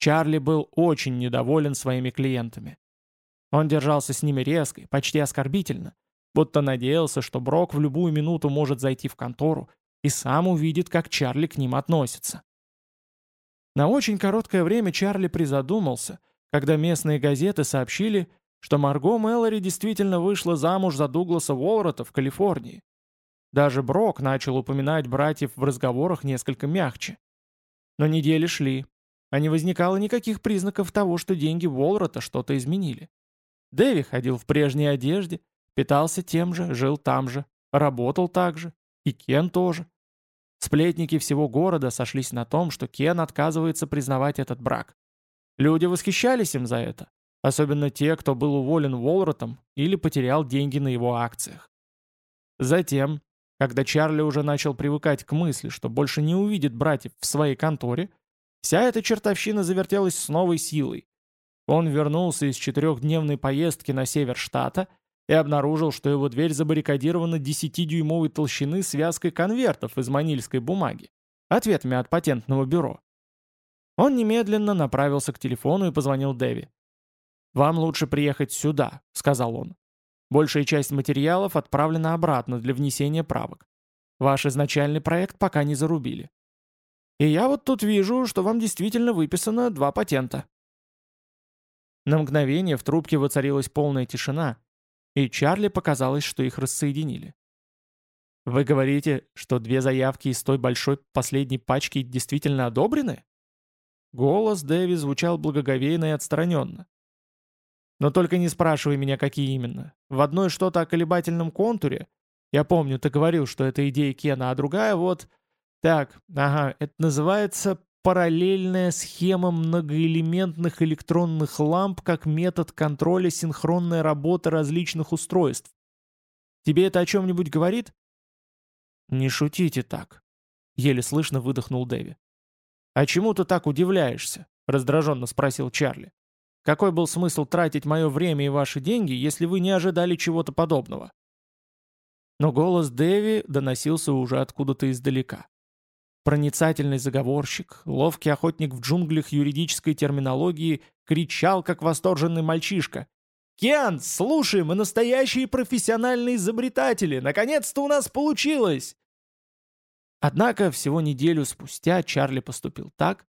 Чарли был очень недоволен своими клиентами. Он держался с ними резко почти оскорбительно, будто надеялся, что Брок в любую минуту может зайти в контору и сам увидит, как Чарли к ним относится. На очень короткое время Чарли призадумался – когда местные газеты сообщили, что Марго Мэлори действительно вышла замуж за Дугласа Уолрота в Калифорнии. Даже Брок начал упоминать братьев в разговорах несколько мягче. Но недели шли, а не возникало никаких признаков того, что деньги Уолрота что-то изменили. Дэви ходил в прежней одежде, питался тем же, жил там же, работал так же, и Кен тоже. Сплетники всего города сошлись на том, что Кен отказывается признавать этот брак. Люди восхищались им за это, особенно те, кто был уволен Волротом или потерял деньги на его акциях. Затем, Когда Чарли уже начал привыкать к мысли, что больше не увидит братьев в своей конторе, вся эта чертовщина завертелась с новой силой. Он вернулся из четырехдневной поездки на север штата и обнаружил, что его дверь забаррикадирована 10-дюймовой толщины связкой конвертов из манильской бумаги, ответами от патентного бюро. Он немедленно направился к телефону и позвонил Дэви. «Вам лучше приехать сюда», — сказал он. «Большая часть материалов отправлена обратно для внесения правок. Ваш изначальный проект пока не зарубили. И я вот тут вижу, что вам действительно выписано два патента». На мгновение в трубке воцарилась полная тишина, и Чарли показалось, что их рассоединили. «Вы говорите, что две заявки из той большой последней пачки действительно одобрены?» Голос Дэви звучал благоговейно и отстраненно. «Но только не спрашивай меня, какие именно. В одной что-то о колебательном контуре. Я помню, ты говорил, что это идея Кена, а другая вот... Так, ага, это называется параллельная схема многоэлементных электронных ламп как метод контроля синхронной работы различных устройств. Тебе это о чем-нибудь говорит? Не шутите так. Еле слышно выдохнул Дэви. «А чему ты так удивляешься?» — раздраженно спросил Чарли. «Какой был смысл тратить мое время и ваши деньги, если вы не ожидали чего-то подобного?» Но голос Дэви доносился уже откуда-то издалека. Проницательный заговорщик, ловкий охотник в джунглях юридической терминологии кричал, как восторженный мальчишка. «Кен, слушай, мы настоящие профессиональные изобретатели! Наконец-то у нас получилось!» Однако всего неделю спустя Чарли поступил так,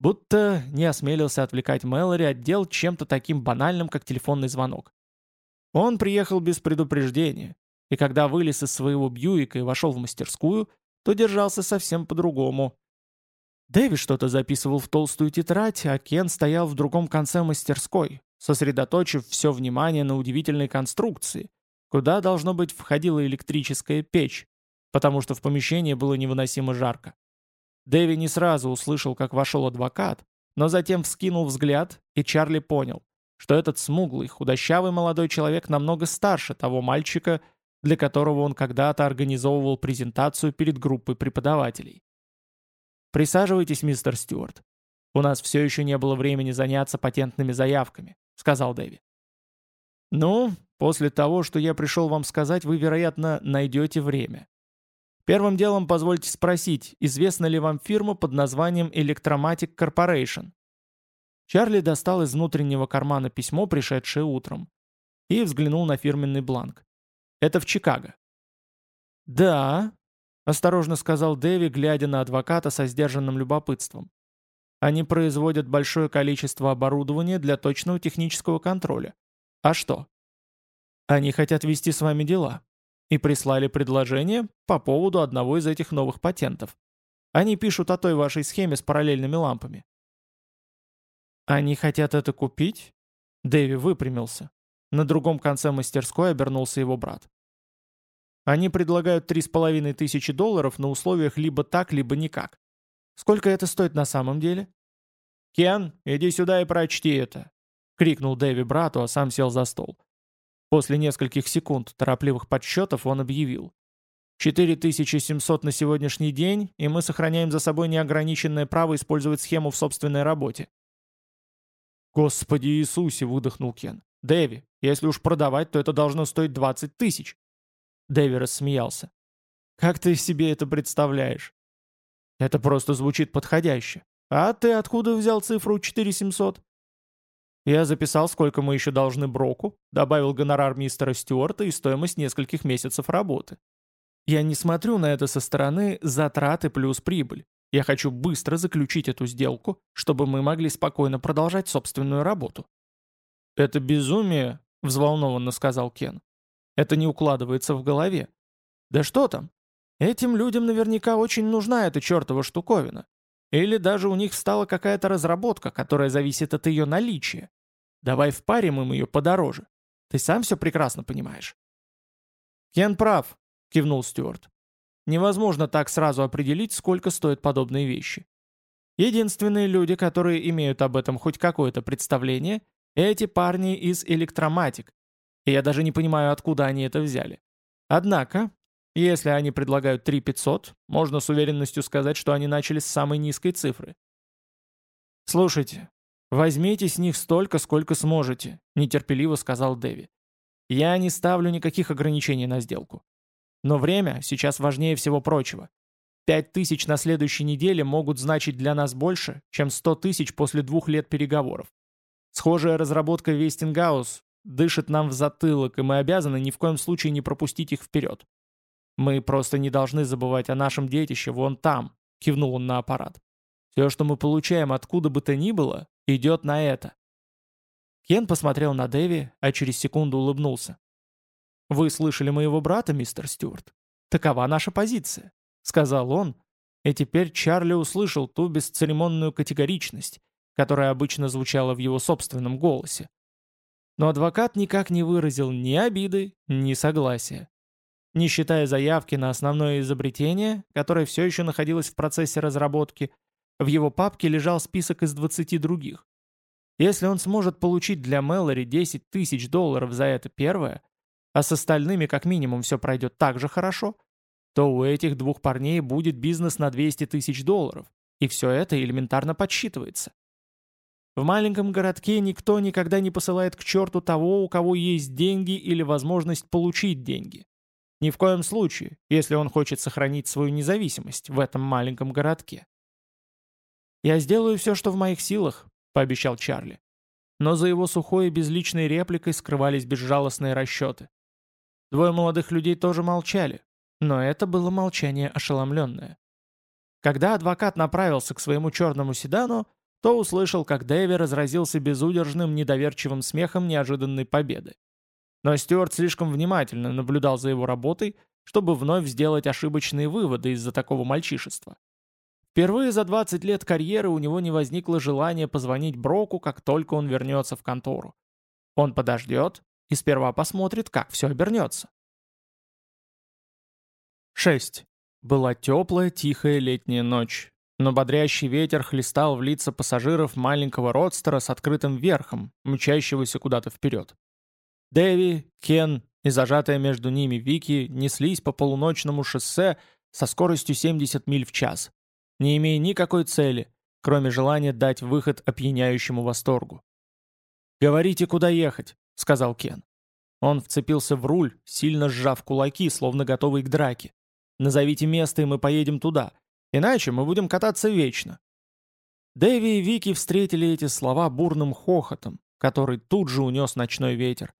будто не осмелился отвлекать Мэлори от дел чем-то таким банальным, как телефонный звонок. Он приехал без предупреждения, и когда вылез из своего Бьюика и вошел в мастерскую, то держался совсем по-другому. Дэви что-то записывал в толстую тетрадь, а Кен стоял в другом конце мастерской, сосредоточив все внимание на удивительной конструкции, куда, должно быть, входила электрическая печь, потому что в помещении было невыносимо жарко. Дэви не сразу услышал, как вошел адвокат, но затем вскинул взгляд, и Чарли понял, что этот смуглый, худощавый молодой человек намного старше того мальчика, для которого он когда-то организовывал презентацию перед группой преподавателей. «Присаживайтесь, мистер Стюарт. У нас все еще не было времени заняться патентными заявками», — сказал Дэви. «Ну, после того, что я пришел вам сказать, вы, вероятно, найдете время. Первым делом позвольте спросить, известна ли вам фирма под названием Electromatic Corporation?» Чарли достал из внутреннего кармана письмо, пришедшее утром, и взглянул на фирменный бланк. Это в Чикаго». «Да», — осторожно сказал Дэви, глядя на адвоката со сдержанным любопытством. «Они производят большое количество оборудования для точного технического контроля. А что?» «Они хотят вести с вами дела. И прислали предложение по поводу одного из этих новых патентов. Они пишут о той вашей схеме с параллельными лампами». «Они хотят это купить?» Дэви выпрямился. На другом конце мастерской обернулся его брат. Они предлагают три с половиной тысячи долларов на условиях либо так, либо никак. Сколько это стоит на самом деле? «Кен, иди сюда и прочти это!» — крикнул Дэви брату, а сам сел за стол. После нескольких секунд торопливых подсчетов он объявил. 4700 на сегодняшний день, и мы сохраняем за собой неограниченное право использовать схему в собственной работе. «Господи Иисусе!» — выдохнул Кен. «Дэви, если уж продавать, то это должно стоить 20 тысяч». Дэви рассмеялся. «Как ты себе это представляешь?» «Это просто звучит подходяще. А ты откуда взял цифру 4700?» Я записал, сколько мы еще должны Броку, добавил гонорар мистера Стюарта и стоимость нескольких месяцев работы. Я не смотрю на это со стороны затраты плюс прибыль. Я хочу быстро заключить эту сделку, чтобы мы могли спокойно продолжать собственную работу. «Это безумие», — взволнованно сказал Кен. «Это не укладывается в голове». «Да что там? Этим людям наверняка очень нужна эта чертова штуковина. Или даже у них стала какая-то разработка, которая зависит от ее наличия. Давай впарим им ее подороже. Ты сам все прекрасно понимаешь». «Кен прав», — кивнул Стюарт. «Невозможно так сразу определить, сколько стоят подобные вещи. Единственные люди, которые имеют об этом хоть какое-то представление — эти парни из Электроматик. И я даже не понимаю, откуда они это взяли. Однако, Если они предлагают 3500, можно с уверенностью сказать, что они начали с самой низкой цифры. «Слушайте, возьмите с них столько, сколько сможете», — нетерпеливо сказал Дэви. «Я не ставлю никаких ограничений на сделку. Но время сейчас важнее всего прочего. Пять тысяч на следующей неделе могут значить для нас больше, чем сто тысяч после двух лет переговоров. Схожая разработка Вестингаус дышит нам в затылок, и мы обязаны ни в коем случае не пропустить их вперед. Мы просто не должны забывать о нашем детище вон там, кивнул он на аппарат. Все, что мы получаем откуда бы то ни было, идет на это. Кен посмотрел на Дэви, а через секунду улыбнулся. «Вы слышали моего брата, мистер Стюарт? Такова наша позиция», — сказал он, и теперь Чарли услышал ту бесцеремонную категоричность, которая обычно звучала в его собственном голосе. Но адвокат никак не выразил ни обиды, ни согласия. Не считая заявки на основное изобретение, которое все еще находилось в процессе разработки, в его папке лежал список из 20 других. Если он сможет получить для Мэлори 10 тысяч долларов за это первое, а с остальными как минимум все пройдет так же хорошо, то у этих двух парней будет бизнес на 200 тысяч долларов, и все это элементарно подсчитывается. В маленьком городке никто никогда не посылает к черту того, у кого есть деньги или возможность получить деньги. Ни в коем случае, если он хочет сохранить свою независимость в этом маленьком городке. «Я сделаю все, что в моих силах», — пообещал Чарли. Но за его сухой и безличной репликой скрывались безжалостные расчеты. Двое молодых людей тоже молчали, но это было молчание ошеломленное. Когда адвокат направился к своему черному седану, то услышал, как Дэви разразился безудержным недоверчивым смехом неожиданной победы. Но Стюарт слишком внимательно наблюдал за его работой, чтобы вновь сделать ошибочные выводы из-за такого мальчишества. Впервые за 20 лет карьеры у него не возникло желания позвонить Броку, как только он вернется в контору. Он подождет и сперва посмотрит, как все обернется. 6. Была теплая, тихая летняя ночь но бодрящий ветер хлестал в лица пассажиров маленького родстера с открытым верхом, мчащегося куда-то вперед. Дэви, Кен и зажатая между ними Вики неслись по полуночному шоссе со скоростью 70 миль в час, не имея никакой цели, кроме желания дать выход опьяняющему восторгу. «Говорите, куда ехать», — сказал Кен. Он вцепился в руль, сильно сжав кулаки, словно готовый к драке. «Назовите место, и мы поедем туда. Иначе мы будем кататься вечно». Дэви и Вики встретили эти слова бурным хохотом, который тут же унес ночной ветер.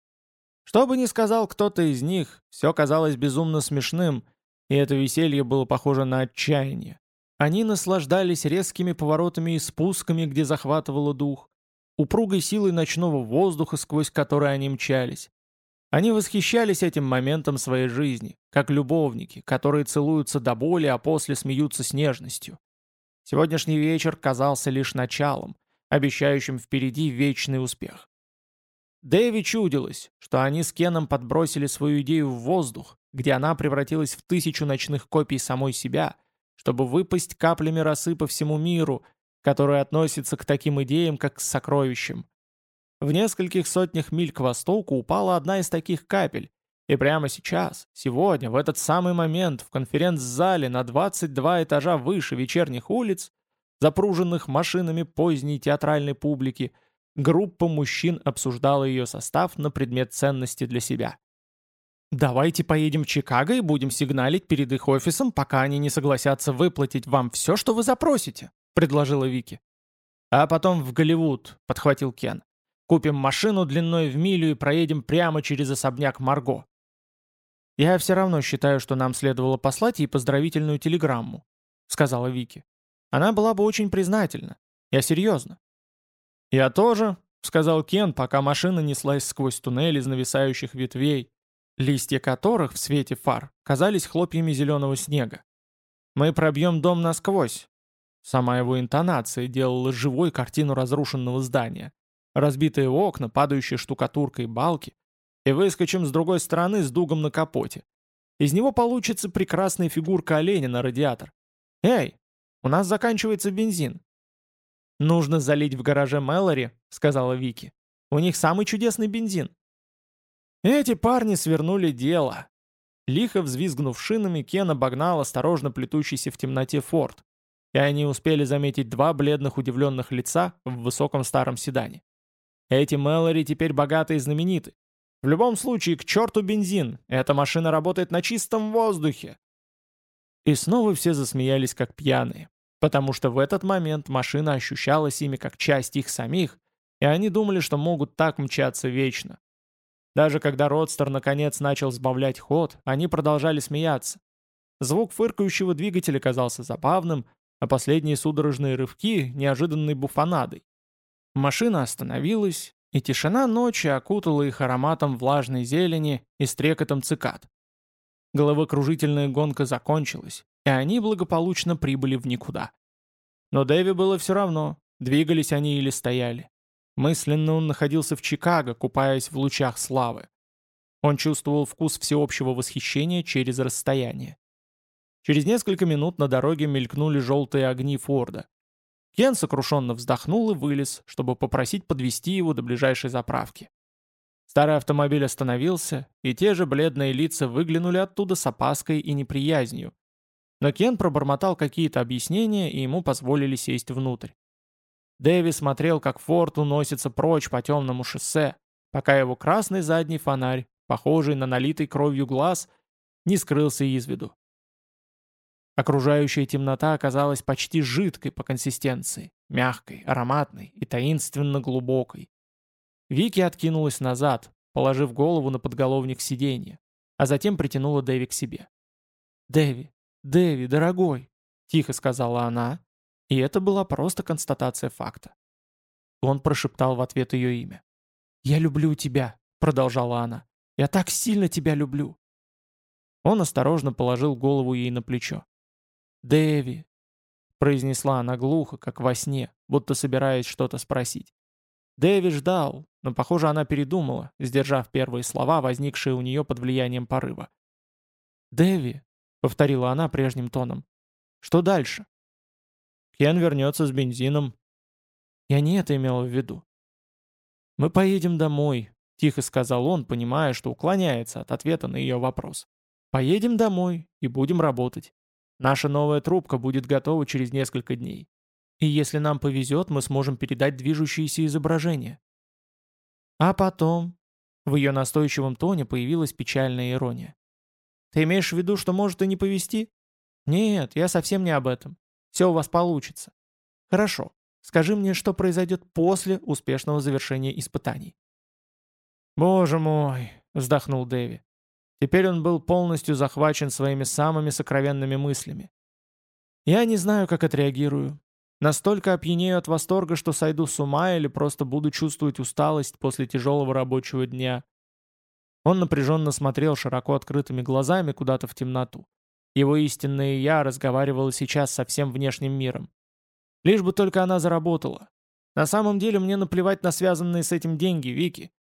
Что бы ни сказал кто-то из них, все казалось безумно смешным, и это веселье было похоже на отчаяние. Они наслаждались резкими поворотами и спусками, где захватывало дух, упругой силой ночного воздуха, сквозь который они мчались. Они восхищались этим моментом своей жизни, как любовники, которые целуются до боли, а после смеются с нежностью. Сегодняшний вечер казался лишь началом, обещающим впереди вечный успех. Дэви чудилось, что они с Кеном подбросили свою идею в воздух, где она превратилась в тысячу ночных копий самой себя, чтобы выпасть каплями росы по всему миру, который относится к таким идеям, как к сокровищам, в нескольких сотнях миль к востоку упала одна из таких капель, и прямо сейчас, сегодня, в этот самый момент, в конференц-зале на 22 этажа выше вечерних улиц, запруженных машинами поздней театральной публики, группа мужчин обсуждала ее состав на предмет ценности для себя. «Давайте поедем в Чикаго и будем сигналить перед их офисом, пока они не согласятся выплатить вам все, что вы запросите», — предложила Вики. «А потом в Голливуд», — подхватил Кен. Купим машину длиной в милю и проедем прямо через особняк Марго. Я все равно считаю, что нам следовало послать ей поздравительную телеграмму, сказала Вики. Она была бы очень признательна. Я серьезно. Я тоже, сказал Кен, пока машина неслась сквозь туннель из нависающих ветвей, листья которых в свете фар казались хлопьями зеленого снега. Мы пробьем дом насквозь. Сама его интонация делала живой картину разрушенного здания разбитые окна, падающие штукатуркой балки, и выскочим с другой стороны с дугом на капоте. Из него получится прекрасная фигурка оленя на радиатор. «Эй, у нас заканчивается бензин». «Нужно залить в гараже Мэлори», — сказала Вики. «У них самый чудесный бензин». Эти парни свернули дело. Лихо взвизгнув шинами, Кен обогнал осторожно плетущийся в темноте форт, и они успели заметить два бледных удивленных лица в высоком старом седане. Эти Мэлори теперь богаты и знамениты. В любом случае, к черту бензин, эта машина работает на чистом воздухе. И снова все засмеялись как пьяные, потому что в этот момент машина ощущалась ими как часть их самих, и они думали, что могут так мчаться вечно. Даже когда Родстер наконец начал сбавлять ход, они продолжали смеяться. Звук фыркающего двигателя казался забавным, а последние судорожные рывки — неожиданной буфонадой. Машина остановилась, и тишина ночи окутала их ароматом влажной зелени и стрекотом цикад. Головокружительная гонка закончилась, и они благополучно прибыли в никуда. Но Дэви было все равно, двигались они или стояли. Мысленно он находился в Чикаго, купаясь в лучах славы. Он чувствовал вкус всеобщего восхищения через расстояние. Через несколько минут на дороге мелькнули желтые огни Форда. Кен сокрушенно вздохнул и вылез, чтобы попросить подвести его до ближайшей заправки. Старый автомобиль остановился, и те же бледные лица выглянули оттуда с опаской и неприязнью. Но Кен пробормотал какие-то объяснения, и ему позволили сесть внутрь. Дэви смотрел, как Форд уносится прочь по темному шоссе, пока его красный задний фонарь, похожий на налитый кровью глаз, не скрылся из виду. Окружающая темнота оказалась почти жидкой по консистенции, мягкой, ароматной и таинственно глубокой. Вики откинулась назад, положив голову на подголовник сиденья, а затем притянула Дэви к себе. «Дэви, Дэви, дорогой!» — тихо сказала она, и это была просто констатация факта. Он прошептал в ответ ее имя. «Я люблю тебя», — продолжала она. «Я так сильно тебя люблю». Он осторожно положил голову ей на плечо. «Дэви», — произнесла она глухо, как во сне, будто собираясь что-то спросить. Дэви ждал, но, похоже, она передумала, сдержав первые слова, возникшие у нее под влиянием порыва. «Дэви», — повторила она прежним тоном, — «что дальше?» «Кен вернется с бензином». Я не это имела в виду. «Мы поедем домой», — тихо сказал он, понимая, что уклоняется от ответа на ее вопрос. «Поедем домой и будем работать. Наша новая трубка будет готова через несколько дней. И если нам повезет, мы сможем передать движущиеся изображения. А потом... В ее настойчивом тоне появилась печальная ирония. Ты имеешь в виду, что может и не повезти? Нет, я совсем не об этом. Все у вас получится. Хорошо. Скажи мне, что произойдет после успешного завершения испытаний. «Боже мой!» — вздохнул Дэви. Теперь он был полностью захвачен своими самыми сокровенными мыслями. «Я не знаю, как отреагирую. Настолько опьянею от восторга, что сойду с ума или просто буду чувствовать усталость после тяжелого рабочего дня. Он напряженно смотрел широко открытыми глазами куда-то в темноту. Его истинное «я» разговаривало сейчас со всем внешним миром. Лишь бы только она заработала. На самом деле мне наплевать на связанные с этим деньги, Вики.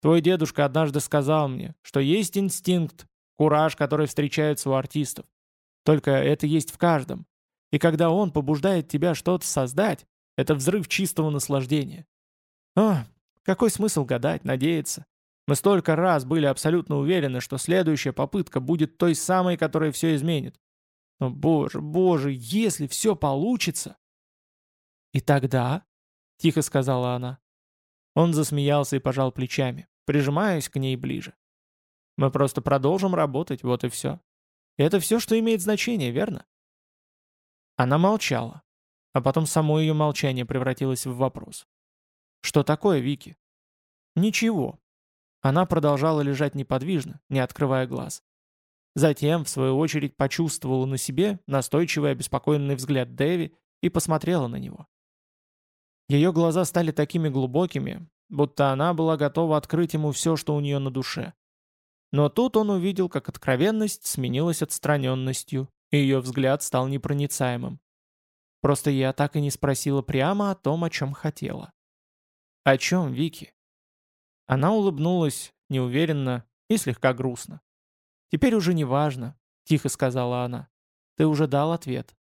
Твой дедушка однажды сказал мне, что есть инстинкт, кураж, который встречается у артистов. Только это есть в каждом. И когда он побуждает тебя что-то создать, это взрыв чистого наслаждения. О, какой смысл гадать, надеяться? Мы столько раз были абсолютно уверены, что следующая попытка будет той самой, которая все изменит. Но, боже, боже, если все получится... И тогда, — тихо сказала она. Он засмеялся и пожал плечами, прижимаясь к ней ближе. Мы просто продолжим работать, вот и все. Это все, что имеет значение, верно? Она молчала, а потом само ее молчание превратилось в вопрос. «Что такое, Вики?» «Ничего». Она продолжала лежать неподвижно, не открывая глаз. Затем, в свою очередь, почувствовала на себе настойчивый обеспокоенный взгляд Дэви и посмотрела на него. Ее глаза стали такими глубокими, будто она была готова открыть ему все, что у нее на душе. Но тут он увидел, как откровенность сменилась отстраненностью, и ее взгляд стал непроницаемым. Просто я так и не спросила прямо о том, о чем хотела. «О чем, Вики?» Она улыбнулась, неуверенно и слегка грустно. «Теперь уже не важно», — тихо сказала она. «Ты уже дал ответ».